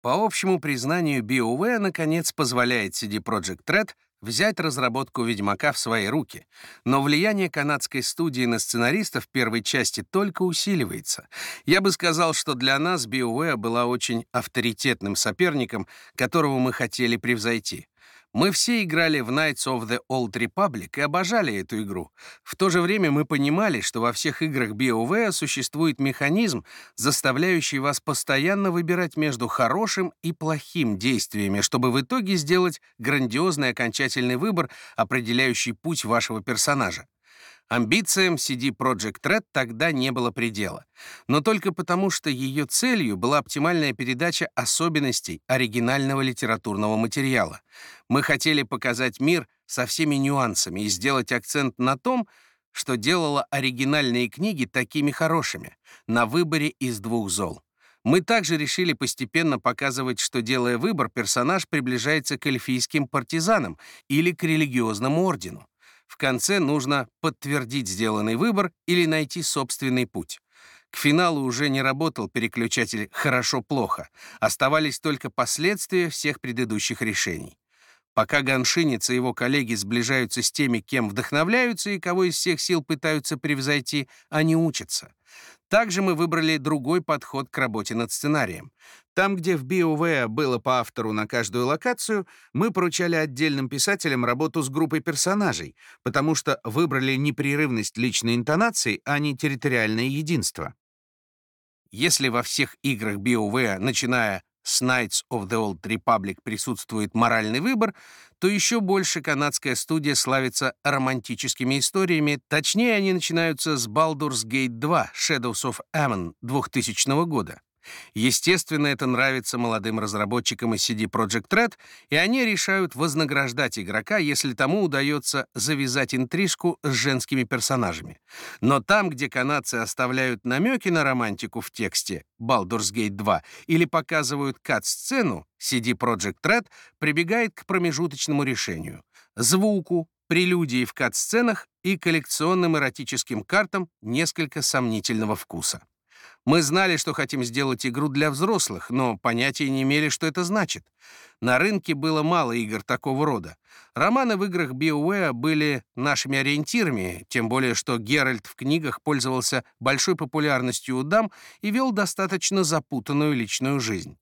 По общему признанию, BioWare наконец позволяет CD Project Red взять разработку «Ведьмака» в свои руки, но влияние канадской студии на сценаристов первой части только усиливается. Я бы сказал, что для нас BioWare была очень авторитетным соперником, которого мы хотели превзойти. Мы все играли в Knights of the Old Republic и обожали эту игру. В то же время мы понимали, что во всех играх BioWare существует механизм, заставляющий вас постоянно выбирать между хорошим и плохим действиями, чтобы в итоге сделать грандиозный окончательный выбор, определяющий путь вашего персонажа. Амбициям CD Projekt Red тогда не было предела, но только потому, что ее целью была оптимальная передача особенностей оригинального литературного материала. Мы хотели показать мир со всеми нюансами и сделать акцент на том, что делало оригинальные книги такими хорошими, на выборе из двух зол. Мы также решили постепенно показывать, что, делая выбор, персонаж приближается к эльфийским партизанам или к религиозному ордену. В конце нужно подтвердить сделанный выбор или найти собственный путь. К финалу уже не работал переключатель «хорошо-плохо», оставались только последствия всех предыдущих решений. Пока Ганшинец и его коллеги сближаются с теми, кем вдохновляются и кого из всех сил пытаются превзойти, они учатся. Также мы выбрали другой подход к работе над сценарием. Там, где в BioWare было по автору на каждую локацию, мы поручали отдельным писателям работу с группой персонажей, потому что выбрали непрерывность личной интонации, а не территориальное единство. Если во всех играх BioWare, начиная с Knights of the Old Republic присутствует моральный выбор, то еще больше канадская студия славится романтическими историями, точнее, они начинаются с Baldur's Gate 2 Shadows of Ammon 2000 года. Естественно, это нравится молодым разработчикам из CD Projekt Red, и они решают вознаграждать игрока, если тому удается завязать интрижку с женскими персонажами. Но там, где канадцы оставляют намеки на романтику в тексте Baldur's Gate 2 или показывают кат-сцену, CD Projekt Red прибегает к промежуточному решению — звуку, прелюдии в кат-сценах и коллекционным эротическим картам несколько сомнительного вкуса. Мы знали, что хотим сделать игру для взрослых, но понятия не имели, что это значит. На рынке было мало игр такого рода. Романы в играх BioWare были нашими ориентирами, тем более что Геральт в книгах пользовался большой популярностью у дам и вел достаточно запутанную личную жизнь.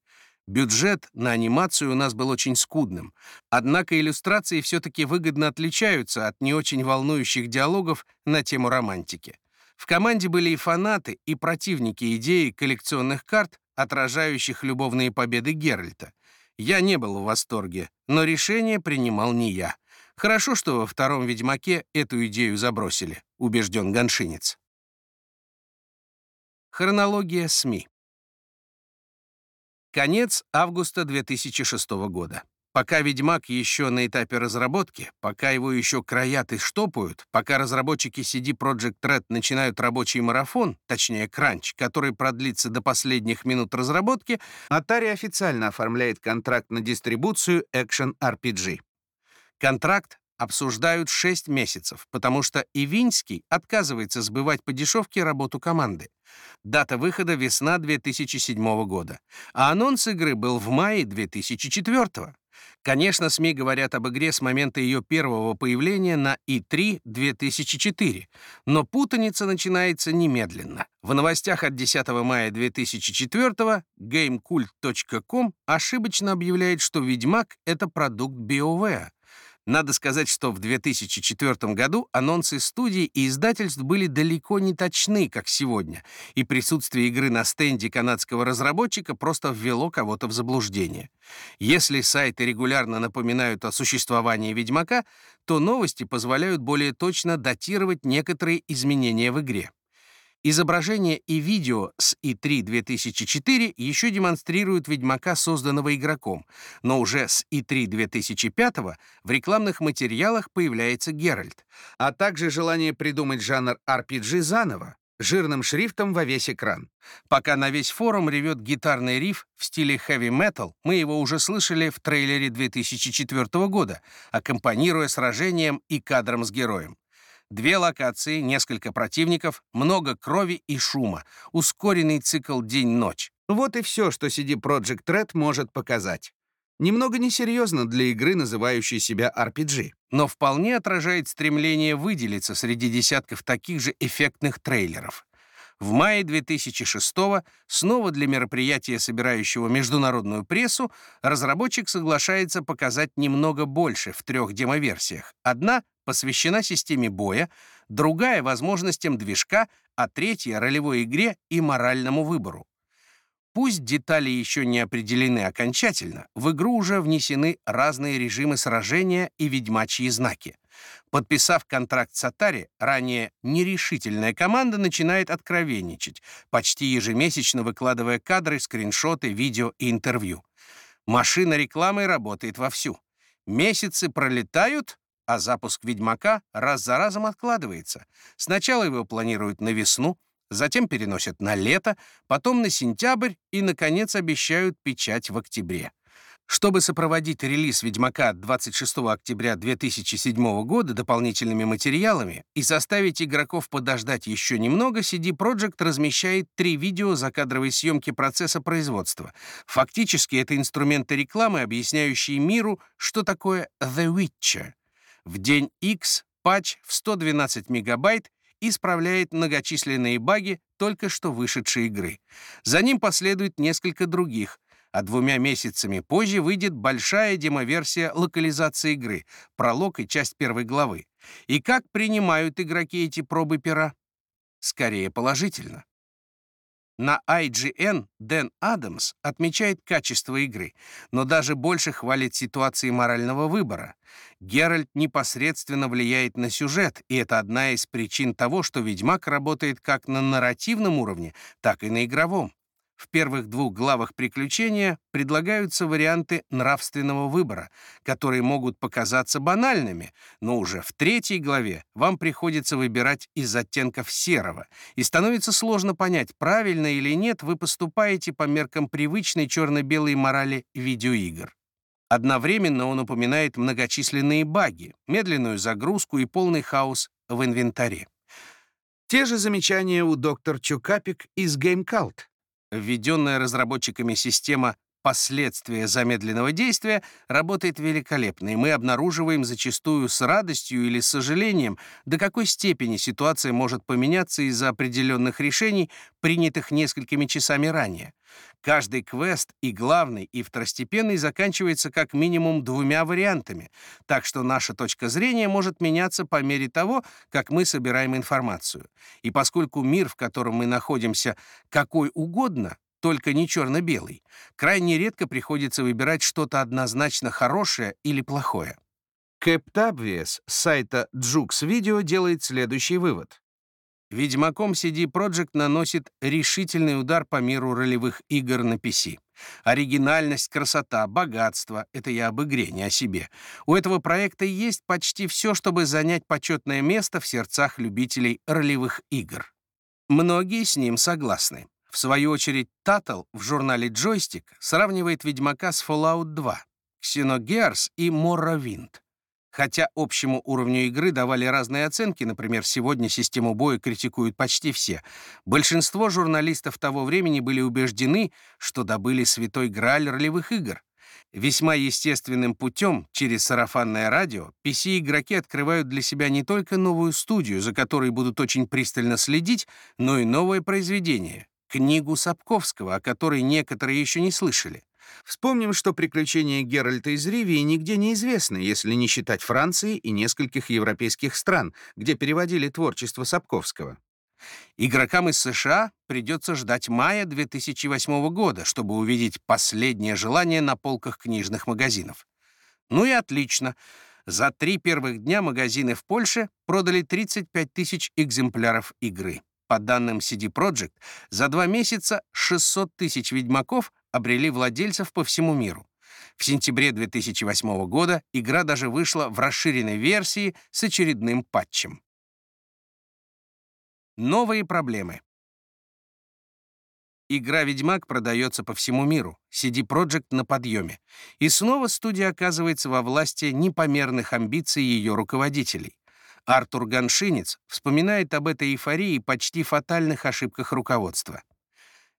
Бюджет на анимацию у нас был очень скудным, однако иллюстрации все-таки выгодно отличаются от не очень волнующих диалогов на тему романтики. В команде были и фанаты, и противники идеи коллекционных карт, отражающих любовные победы Геральта. Я не был в восторге, но решение принимал не я. Хорошо, что во втором «Ведьмаке» эту идею забросили, убежден Ганшинец. Хронология СМИ. Конец августа 2006 года. Пока «Ведьмак» еще на этапе разработки, пока его еще краят и штопают, пока разработчики CD Projekt Red начинают рабочий марафон, точнее кранч, который продлится до последних минут разработки, Atari официально оформляет контракт на дистрибуцию Action RPG. Контракт обсуждают 6 месяцев, потому что Ивинский отказывается сбывать по дешевке работу команды. Дата выхода — весна 2007 года, а анонс игры был в мае 2004 Конечно, СМИ говорят об игре с момента ее первого появления на E3 2004, но путаница начинается немедленно. В новостях от 10 мая 2004 GameCult.com ошибочно объявляет, что «Ведьмак» — это продукт BioWare, надо сказать, что в 2004 году анонсы студий и издательств были далеко не точны, как сегодня, и присутствие игры на стенде канадского разработчика просто ввело кого-то в заблуждение. Если сайты регулярно напоминают о существовании «Ведьмака», то новости позволяют более точно датировать некоторые изменения в игре. Изображение и видео с E3 2004 еще демонстрируют Ведьмака, созданного игроком, но уже с E3 2005 в рекламных материалах появляется Геральт, а также желание придумать жанр RPG заново, жирным шрифтом во весь экран. Пока на весь форум ревет гитарный риф в стиле хэви-метал, мы его уже слышали в трейлере 2004 года, аккомпанируя сражением и кадром с героем. Две локации, несколько противников, много крови и шума, ускоренный цикл день-ночь. Вот и все, что CD Projekt Red может показать. Немного несерьезно для игры, называющей себя RPG, но вполне отражает стремление выделиться среди десятков таких же эффектных трейлеров. В мае 2006 снова для мероприятия, собирающего международную прессу, разработчик соглашается показать немного больше в трех демоверсиях. Одна посвящена системе боя, другая — возможностям движка, а третья — ролевой игре и моральному выбору. Пусть детали еще не определены окончательно, в игру уже внесены разные режимы сражения и ведьмачьи знаки. Подписав контракт с Atari, ранее нерешительная команда начинает откровенничать, почти ежемесячно выкладывая кадры, скриншоты, видео и интервью. Машина рекламы работает вовсю. Месяцы пролетают, а запуск «Ведьмака» раз за разом откладывается. Сначала его планируют на весну, затем переносят на лето, потом на сентябрь и, наконец, обещают печать в октябре. Чтобы сопроводить релиз «Ведьмака» 26 октября 2007 года дополнительными материалами и заставить игроков подождать еще немного, CD Projekt размещает три видео закадровой съемки процесса производства. Фактически это инструменты рекламы, объясняющие миру, что такое «The Witcher», в день X патч в 112 мегабайт исправляет многочисленные баги только что вышедшей игры. За ним последует несколько других, а двумя месяцами позже выйдет большая демоверсия локализации игры, пролог и часть первой главы. И как принимают игроки эти пробы пера? Скорее положительно. На IGN Дэн Адамс отмечает качество игры, но даже больше хвалит ситуации морального выбора. Геральт непосредственно влияет на сюжет, и это одна из причин того, что «Ведьмак» работает как на нарративном уровне, так и на игровом. В первых двух главах приключения предлагаются варианты нравственного выбора, которые могут показаться банальными, но уже в третьей главе вам приходится выбирать из оттенков серого, и становится сложно понять, правильно или нет вы поступаете по меркам привычной черно-белой морали видеоигр. Одновременно он упоминает многочисленные баги, медленную загрузку и полный хаос в инвентаре. Те же замечания у доктор Чукапик из GameCult. Введенная разработчиками система последствия замедленного действия работает великолепно, и мы обнаруживаем зачастую с радостью или с сожалением, до какой степени ситуация может поменяться из-за определенных решений, принятых несколькими часами ранее. Каждый квест, и главный, и второстепенный, заканчивается как минимум двумя вариантами, так что наша точка зрения может меняться по мере того, как мы собираем информацию. И поскольку мир, в котором мы находимся, какой угодно, только не черно-белый, крайне редко приходится выбирать что-то однозначно хорошее или плохое. Obvious с сайта Jux Video делает следующий вывод. Ведьмаком CD Projekt наносит решительный удар по миру ролевых игр на PC. Оригинальность, красота, богатство — это я об игре, не о себе. У этого проекта есть почти все, чтобы занять почетное место в сердцах любителей ролевых игр. Многие с ним согласны. В свою очередь, Таттл в журнале Joystick сравнивает Ведьмака с Fallout 2, Xenogears и Morrowind. Хотя общему уровню игры давали разные оценки, например, сегодня систему боя критикуют почти все, большинство журналистов того времени были убеждены, что добыли святой грааль ролевых игр. Весьма естественным путем, через сарафанное радио, PC-игроки открывают для себя не только новую студию, за которой будут очень пристально следить, но и новое произведение книгу Сапковского, о которой некоторые еще не слышали. Вспомним, что приключения Геральта из Ривии нигде не известны, если не считать Франции и нескольких европейских стран, где переводили творчество Сапковского. Игрокам из США придется ждать мая 2008 года, чтобы увидеть последнее желание на полках книжных магазинов. Ну и отлично. За три первых дня магазины в Польше продали 35 тысяч экземпляров игры. По данным CD Projekt, за два месяца 600 тысяч ведьмаков обрели владельцев по всему миру. В сентябре 2008 года игра даже вышла в расширенной версии с очередным патчем. Новые проблемы. Игра «Ведьмак» продается по всему миру, CD Projekt на подъеме. И снова студия оказывается во власти непомерных амбиций ее руководителей. Артур Ганшинец вспоминает об этой эйфории почти фатальных ошибках руководства.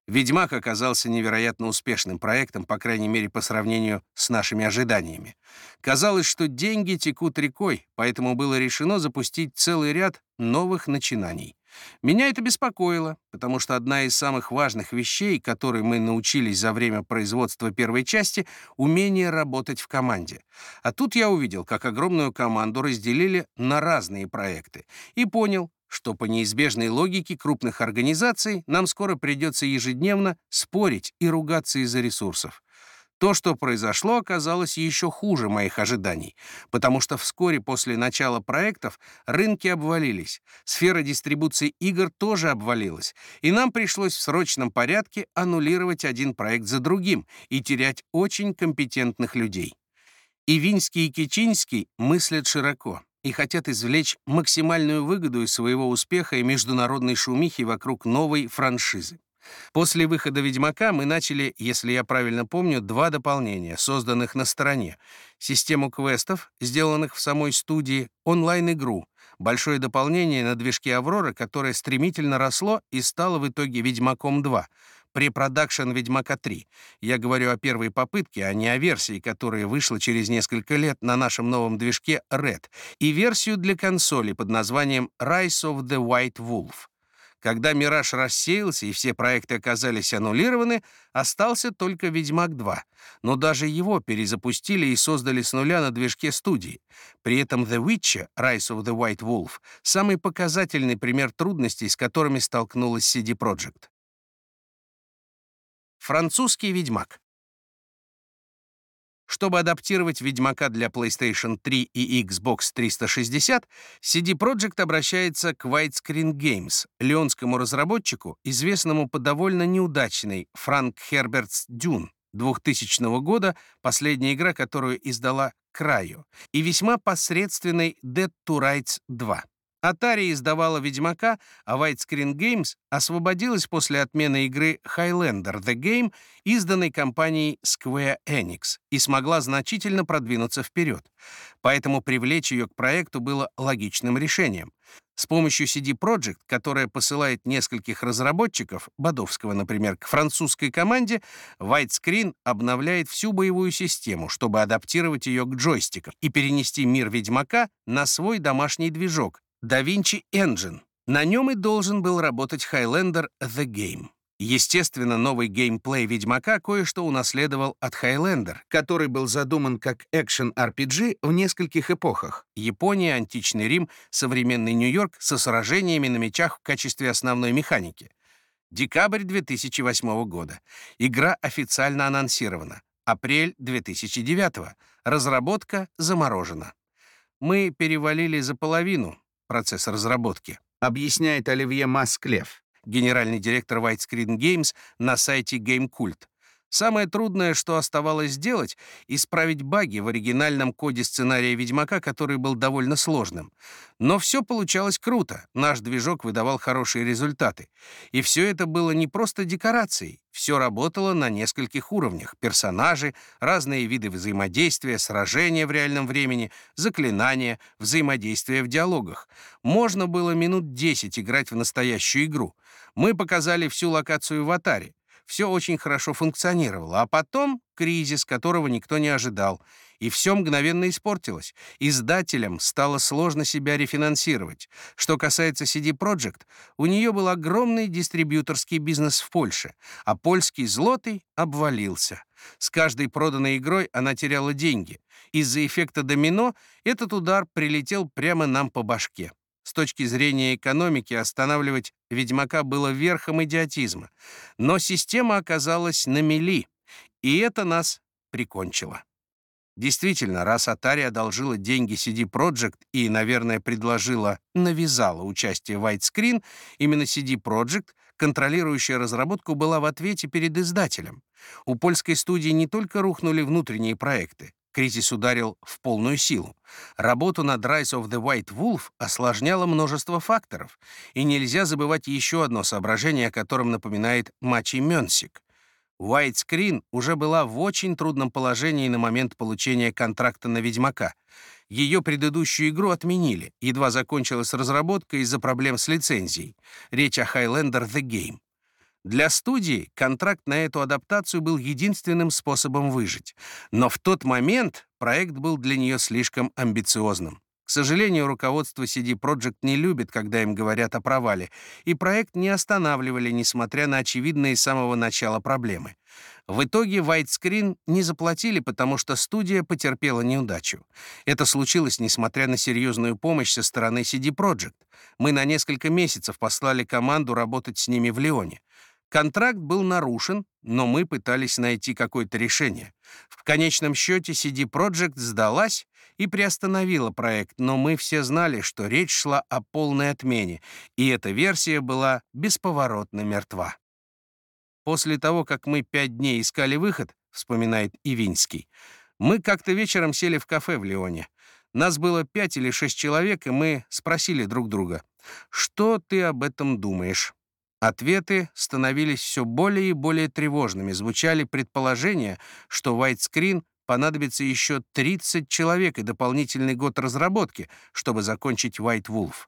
«Ведьмак» оказался невероятно успешным проектом, по крайней мере, по сравнению с нашими ожиданиями. Казалось, что деньги текут рекой, поэтому было решено запустить целый ряд новых начинаний. Меня это беспокоило, потому что одна из самых важных вещей, которые мы научились за время производства первой части — умение работать в команде. А тут я увидел, как огромную команду разделили на разные проекты и понял, что по неизбежной логике крупных организаций нам скоро придется ежедневно спорить и ругаться из-за ресурсов. То, что произошло, оказалось еще хуже моих ожиданий, потому что вскоре после начала проектов рынки обвалились, сфера дистрибуции игр тоже обвалилась, и нам пришлось в срочном порядке аннулировать один проект за другим и терять очень компетентных людей. И Винский и Кичинский мыслят широко и хотят извлечь максимальную выгоду из своего успеха и международной шумихи вокруг новой франшизы. После выхода «Ведьмака» мы начали, если я правильно помню, два дополнения, созданных на стороне. Систему квестов, сделанных в самой студии, онлайн-игру, большое дополнение на движке «Аврора», которое стремительно росло и стало в итоге «Ведьмаком 2», препродакшн «Ведьмака 3». Я говорю о первой попытке, а не о версии, которая вышла через несколько лет на нашем новом движке Red, и версию для консоли под названием Rise of the White Wolf. Когда «Мираж» рассеялся и все проекты оказались аннулированы, остался только «Ведьмак 2», но даже его перезапустили и создали с нуля на движке студии. При этом «The Witcher» Rise of the White Wolf — самый показательный пример трудностей, с которыми столкнулась CD Projekt. Французский «Ведьмак» Чтобы адаптировать «Ведьмака» для PlayStation 3 и Xbox 360, CD Projekt обращается к Widescreen Games, леонскому разработчику, известному по довольно неудачной Frank Herbert's Dune 2000 года, последняя игра, которую издала Краю, и весьма посредственной Dead to Rights 2. Atari издавала «Ведьмака», а Widescreen Games освободилась после отмены игры Highlander The Game, изданной компанией Square Enix, и смогла значительно продвинуться вперед. Поэтому привлечь ее к проекту было логичным решением. С помощью CD Projekt, которая посылает нескольких разработчиков, Бодовского, например, к французской команде, Widescreen обновляет всю боевую систему, чтобы адаптировать ее к джойстикам и перенести мир Ведьмака на свой домашний движок, DaVinci Engine. На нем и должен был работать Highlander The Game. Естественно, новый геймплей Ведьмака кое-что унаследовал от Highlander, который был задуман как экшен-RPG в нескольких эпохах. Япония, античный Рим, современный Нью-Йорк со сражениями на мечах в качестве основной механики. Декабрь 2008 года. Игра официально анонсирована. Апрель 2009. Разработка заморожена. Мы перевалили за половину, процесс разработки, объясняет Оливье Масклев, генеральный директор Widescreen Games на сайте GameCult. Самое трудное, что оставалось сделать, исправить баги в оригинальном коде сценария «Ведьмака», который был довольно сложным. Но все получалось круто, наш движок выдавал хорошие результаты. И все это было не просто декорацией, все работало на нескольких уровнях. Персонажи, разные виды взаимодействия, сражения в реальном времени, заклинания, взаимодействие в диалогах. Можно было минут 10 играть в настоящую игру. Мы показали всю локацию в Атаре все очень хорошо функционировало, а потом кризис, которого никто не ожидал, и все мгновенно испортилось. Издателям стало сложно себя рефинансировать. Что касается CD Projekt, у нее был огромный дистрибьюторский бизнес в Польше, а польский злотый обвалился. С каждой проданной игрой она теряла деньги. Из-за эффекта домино этот удар прилетел прямо нам по башке. С точки зрения экономики останавливать Ведьмака было верхом идиотизма. Но система оказалась на мели, и это нас прикончило. Действительно, раз Atari одолжила деньги CD Projekt и, наверное, предложила, навязала участие в Widescreen, именно CD Projekt, контролирующая разработку, была в ответе перед издателем. У польской студии не только рухнули внутренние проекты, Кризис ударил в полную силу. Работу над Rise of the White Wolf осложняло множество факторов, и нельзя забывать еще одно соображение, о котором напоминает Мачи Мёнсик. Widescreen уже была в очень трудном положении на момент получения контракта на «Ведьмака». Ее предыдущую игру отменили, едва закончилась разработка из-за проблем с лицензией. Речь о Highlander The Game. Для студии контракт на эту адаптацию был единственным способом выжить. Но в тот момент проект был для нее слишком амбициозным. К сожалению, руководство CD Projekt не любит, когда им говорят о провале, и проект не останавливали, несмотря на очевидные с самого начала проблемы. В итоге Widescreen не заплатили, потому что студия потерпела неудачу. Это случилось, несмотря на серьезную помощь со стороны CD Projekt. Мы на несколько месяцев послали команду работать с ними в Лионе. Контракт был нарушен, но мы пытались найти какое-то решение. В конечном счете CD Projekt сдалась и приостановила проект, но мы все знали, что речь шла о полной отмене, и эта версия была бесповоротно мертва. После того, как мы пять дней искали выход, вспоминает Ивинский, мы как-то вечером сели в кафе в Лионе. Нас было пять или шесть человек, и мы спросили друг друга, «Что ты об этом думаешь?» Ответы становились все более и более тревожными. Звучали предположения, что Widescreen понадобится еще 30 человек и дополнительный год разработки, чтобы закончить White Wolf.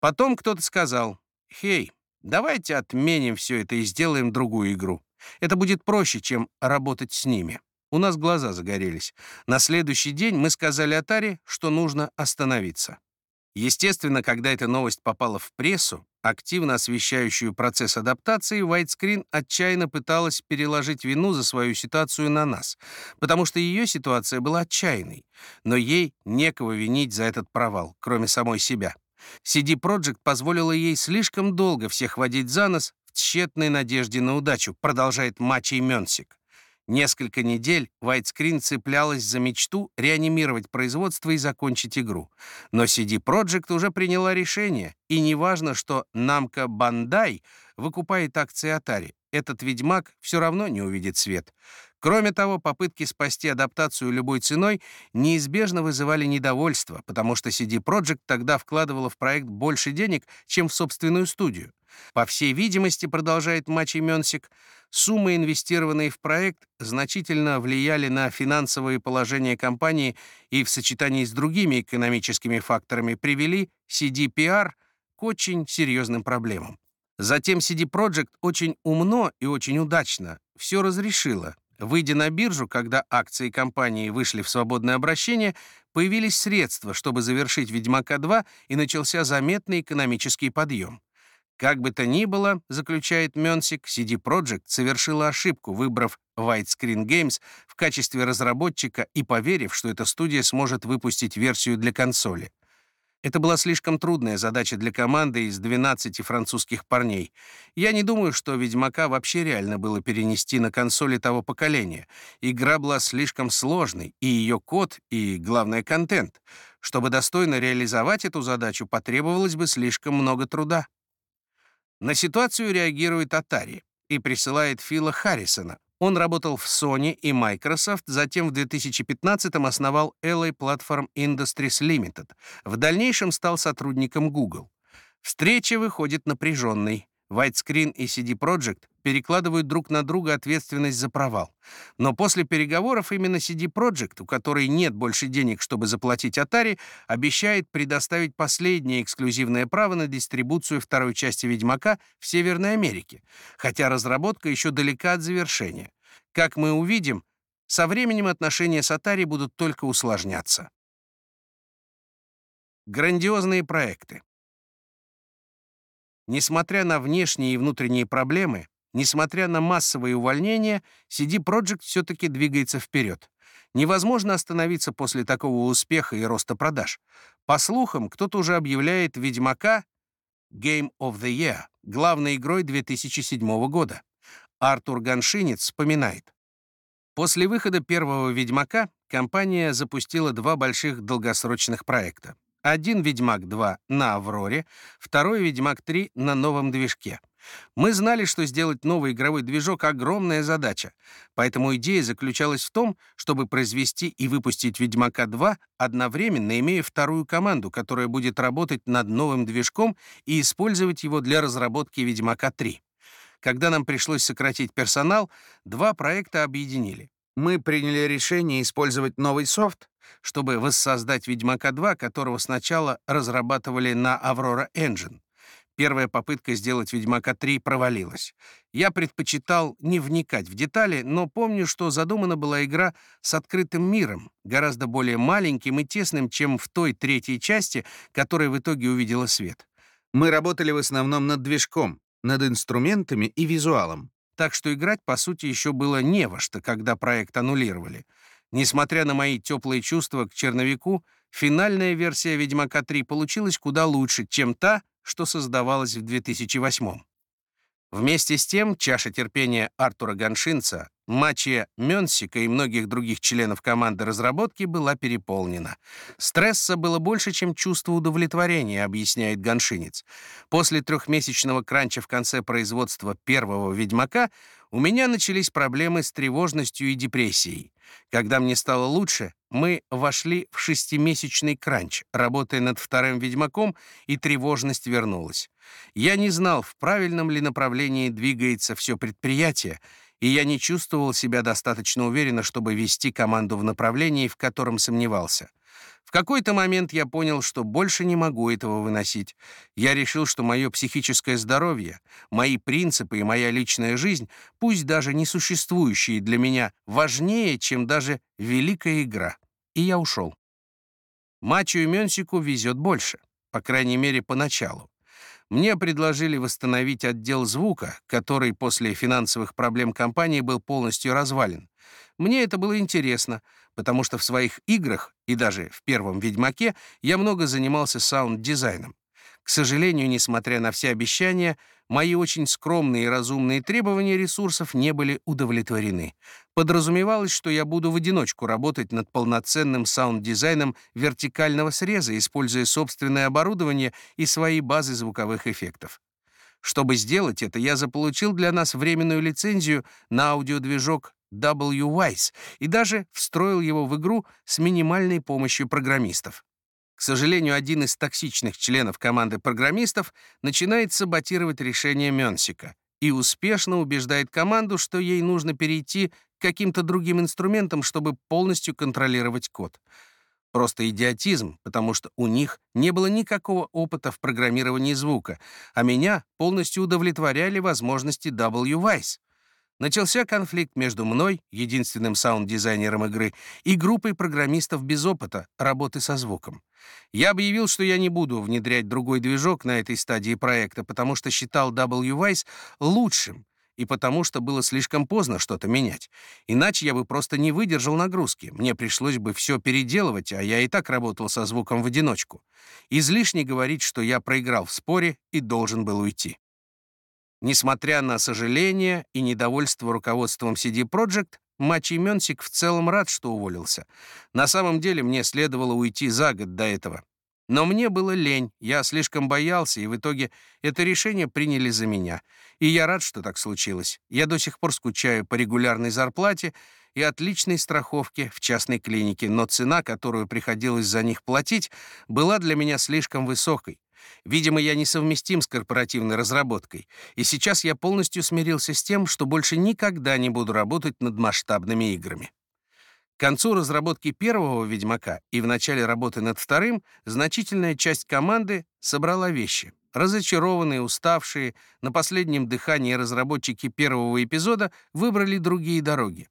Потом кто-то сказал, «Хей, давайте отменим все это и сделаем другую игру. Это будет проще, чем работать с ними». У нас глаза загорелись. На следующий день мы сказали Атаре, что нужно остановиться. Естественно, когда эта новость попала в прессу, активно освещающую процесс адаптации, Widescreen отчаянно пыталась переложить вину за свою ситуацию на нас, потому что ее ситуация была отчаянной, но ей некого винить за этот провал, кроме самой себя. CD Projekt позволила ей слишком долго всех водить за нос в тщетной надежде на удачу, продолжает Мачей Мёнсик. Несколько недель Widescreen цеплялась за мечту реанимировать производство и закончить игру. Но CD Projekt уже приняла решение, и неважно, что Namco Bandai выкупает акции Atari, этот «Ведьмак» все равно не увидит свет. Кроме того, попытки спасти адаптацию любой ценой неизбежно вызывали недовольство, потому что CD Projekt тогда вкладывала в проект больше денег, чем в собственную студию. По всей видимости, продолжает Мачи Мёнсик, суммы, инвестированные в проект, значительно влияли на финансовое положение компании и в сочетании с другими экономическими факторами привели CDPR к очень серьезным проблемам. Затем CD Projekt очень умно и очень удачно все разрешила, Выйдя на биржу, когда акции компании вышли в свободное обращение, появились средства, чтобы завершить «Ведьмака 2», и начался заметный экономический подъем. Как бы то ни было, заключает Мёнсик, CD Projekt совершила ошибку, выбрав Widescreen Games в качестве разработчика и поверив, что эта студия сможет выпустить версию для консоли. Это была слишком трудная задача для команды из 12 французских парней. Я не думаю, что «Ведьмака» вообще реально было перенести на консоли того поколения. Игра была слишком сложной, и ее код, и, главное, контент. Чтобы достойно реализовать эту задачу, потребовалось бы слишком много труда. На ситуацию реагирует Atari и присылает Фила Харрисона, он работал в Sony и Microsoft, затем в 2015-м основал LA Platform Industries Limited. В дальнейшем стал сотрудником Google. Встреча выходит напряженной. Widescreen и CD Projekt перекладывают друг на друга ответственность за провал. Но после переговоров именно CD Projekt, у которой нет больше денег, чтобы заплатить Atari, обещает предоставить последнее эксклюзивное право на дистрибуцию второй части «Ведьмака» в Северной Америке, хотя разработка еще далека от завершения. Как мы увидим, со временем отношения с Atari будут только усложняться. Грандиозные проекты. Несмотря на внешние и внутренние проблемы, несмотря на массовые увольнения, CD Projekt все-таки двигается вперед. Невозможно остановиться после такого успеха и роста продаж. По слухам, кто-то уже объявляет «Ведьмака» Game of the Year главной игрой 2007 года. Артур Ганшинец вспоминает. После выхода первого «Ведьмака» компания запустила два больших долгосрочных проекта. Один «Ведьмак 2» на «Авроре», второй «Ведьмак 3» на новом движке. Мы знали, что сделать новый игровой движок — огромная задача, поэтому идея заключалась в том, чтобы произвести и выпустить «Ведьмака 2», одновременно имея вторую команду, которая будет работать над новым движком и использовать его для разработки «Ведьмака 3». Когда нам пришлось сократить персонал, два проекта объединили. Мы приняли решение использовать новый софт, чтобы воссоздать «Ведьмака 2», которого сначала разрабатывали на Aurora Engine. Первая попытка сделать «Ведьмака 3» провалилась. Я предпочитал не вникать в детали, но помню, что задумана была игра с открытым миром, гораздо более маленьким и тесным, чем в той третьей части, которая в итоге увидела свет. Мы работали в основном над движком, над инструментами и визуалом. Так что играть, по сути, еще было не во что, когда проект аннулировали. Несмотря на мои теплые чувства к черновику, финальная версия «Ведьмака 3» получилась куда лучше, чем та, что создавалась в 2008 Вместе с тем, чаша терпения Артура Ганшинца Матче Мёнсика и многих других членов команды разработки была переполнена. Стресса было больше, чем чувство удовлетворения, объясняет Ганшинец. После трехмесячного кранча в конце производства первого «Ведьмака» у меня начались проблемы с тревожностью и депрессией. Когда мне стало лучше, мы вошли в шестимесячный кранч, работая над вторым «Ведьмаком», и тревожность вернулась. Я не знал, в правильном ли направлении двигается все предприятие, и я не чувствовал себя достаточно уверенно, чтобы вести команду в направлении, в котором сомневался. Какой-то момент я понял, что больше не могу этого выносить. Я решил, что мое психическое здоровье, мои принципы и моя личная жизнь, пусть даже не существующие для меня, важнее, чем даже великая игра. И я ушел. Мачею Мёнсику везет больше, по крайней мере, поначалу. Мне предложили восстановить отдел звука, который после финансовых проблем компании был полностью развален. Мне это было интересно, потому что в своих играх и даже в первом «Ведьмаке» я много занимался саунд-дизайном. К сожалению, несмотря на все обещания, мои очень скромные и разумные требования ресурсов не были удовлетворены. Подразумевалось, что я буду в одиночку работать над полноценным саунд-дизайном вертикального среза, используя собственное оборудование и свои базы звуковых эффектов. Чтобы сделать это, я заполучил для нас временную лицензию на аудиодвижок Wwise и даже встроил его в игру с минимальной помощью программистов. К сожалению, один из токсичных членов команды программистов начинает саботировать решение Мёнсика и успешно убеждает команду, что ей нужно перейти к каким-то другим инструментам, чтобы полностью контролировать код. Просто идиотизм, потому что у них не было никакого опыта в программировании звука, а меня полностью удовлетворяли возможности W-Wise. Начался конфликт между мной, единственным саунд-дизайнером игры, и группой программистов без опыта работы со звуком. Я объявил, что я не буду внедрять другой движок на этой стадии проекта, потому что считал W-Wise лучшим, и потому что было слишком поздно что-то менять. Иначе я бы просто не выдержал нагрузки. Мне пришлось бы все переделывать, а я и так работал со звуком в одиночку. Излишне говорить, что я проиграл в споре и должен был уйти. Несмотря на сожаление и недовольство руководством CD Projekt, Мачи Мёнсик в целом рад, что уволился. На самом деле мне следовало уйти за год до этого. Но мне было лень, я слишком боялся, и в итоге это решение приняли за меня. И я рад, что так случилось. Я до сих пор скучаю по регулярной зарплате и отличной страховке в частной клинике, но цена, которую приходилось за них платить, была для меня слишком высокой. Видимо, я несовместим с корпоративной разработкой, и сейчас я полностью смирился с тем, что больше никогда не буду работать над масштабными играми. К концу разработки первого «Ведьмака» и в начале работы над вторым значительная часть команды собрала вещи. Разочарованные, уставшие, на последнем дыхании разработчики первого эпизода выбрали другие дороги.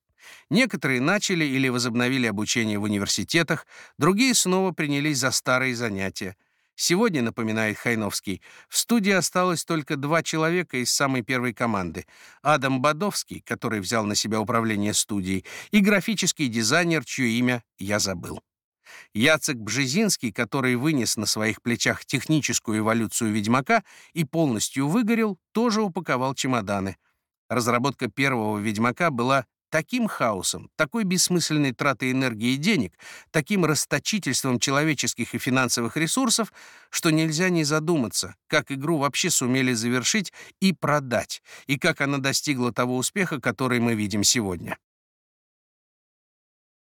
Некоторые начали или возобновили обучение в университетах, другие снова принялись за старые занятия. Сегодня, напоминает Хайновский, в студии осталось только два человека из самой первой команды. Адам Бадовский, который взял на себя управление студией, и графический дизайнер, чье имя я забыл. Яцек Бжезинский, который вынес на своих плечах техническую эволюцию «Ведьмака» и полностью выгорел, тоже упаковал чемоданы. Разработка первого «Ведьмака» была таким хаосом, такой бессмысленной тратой энергии и денег, таким расточительством человеческих и финансовых ресурсов, что нельзя не задуматься, как игру вообще сумели завершить и продать, и как она достигла того успеха, который мы видим сегодня.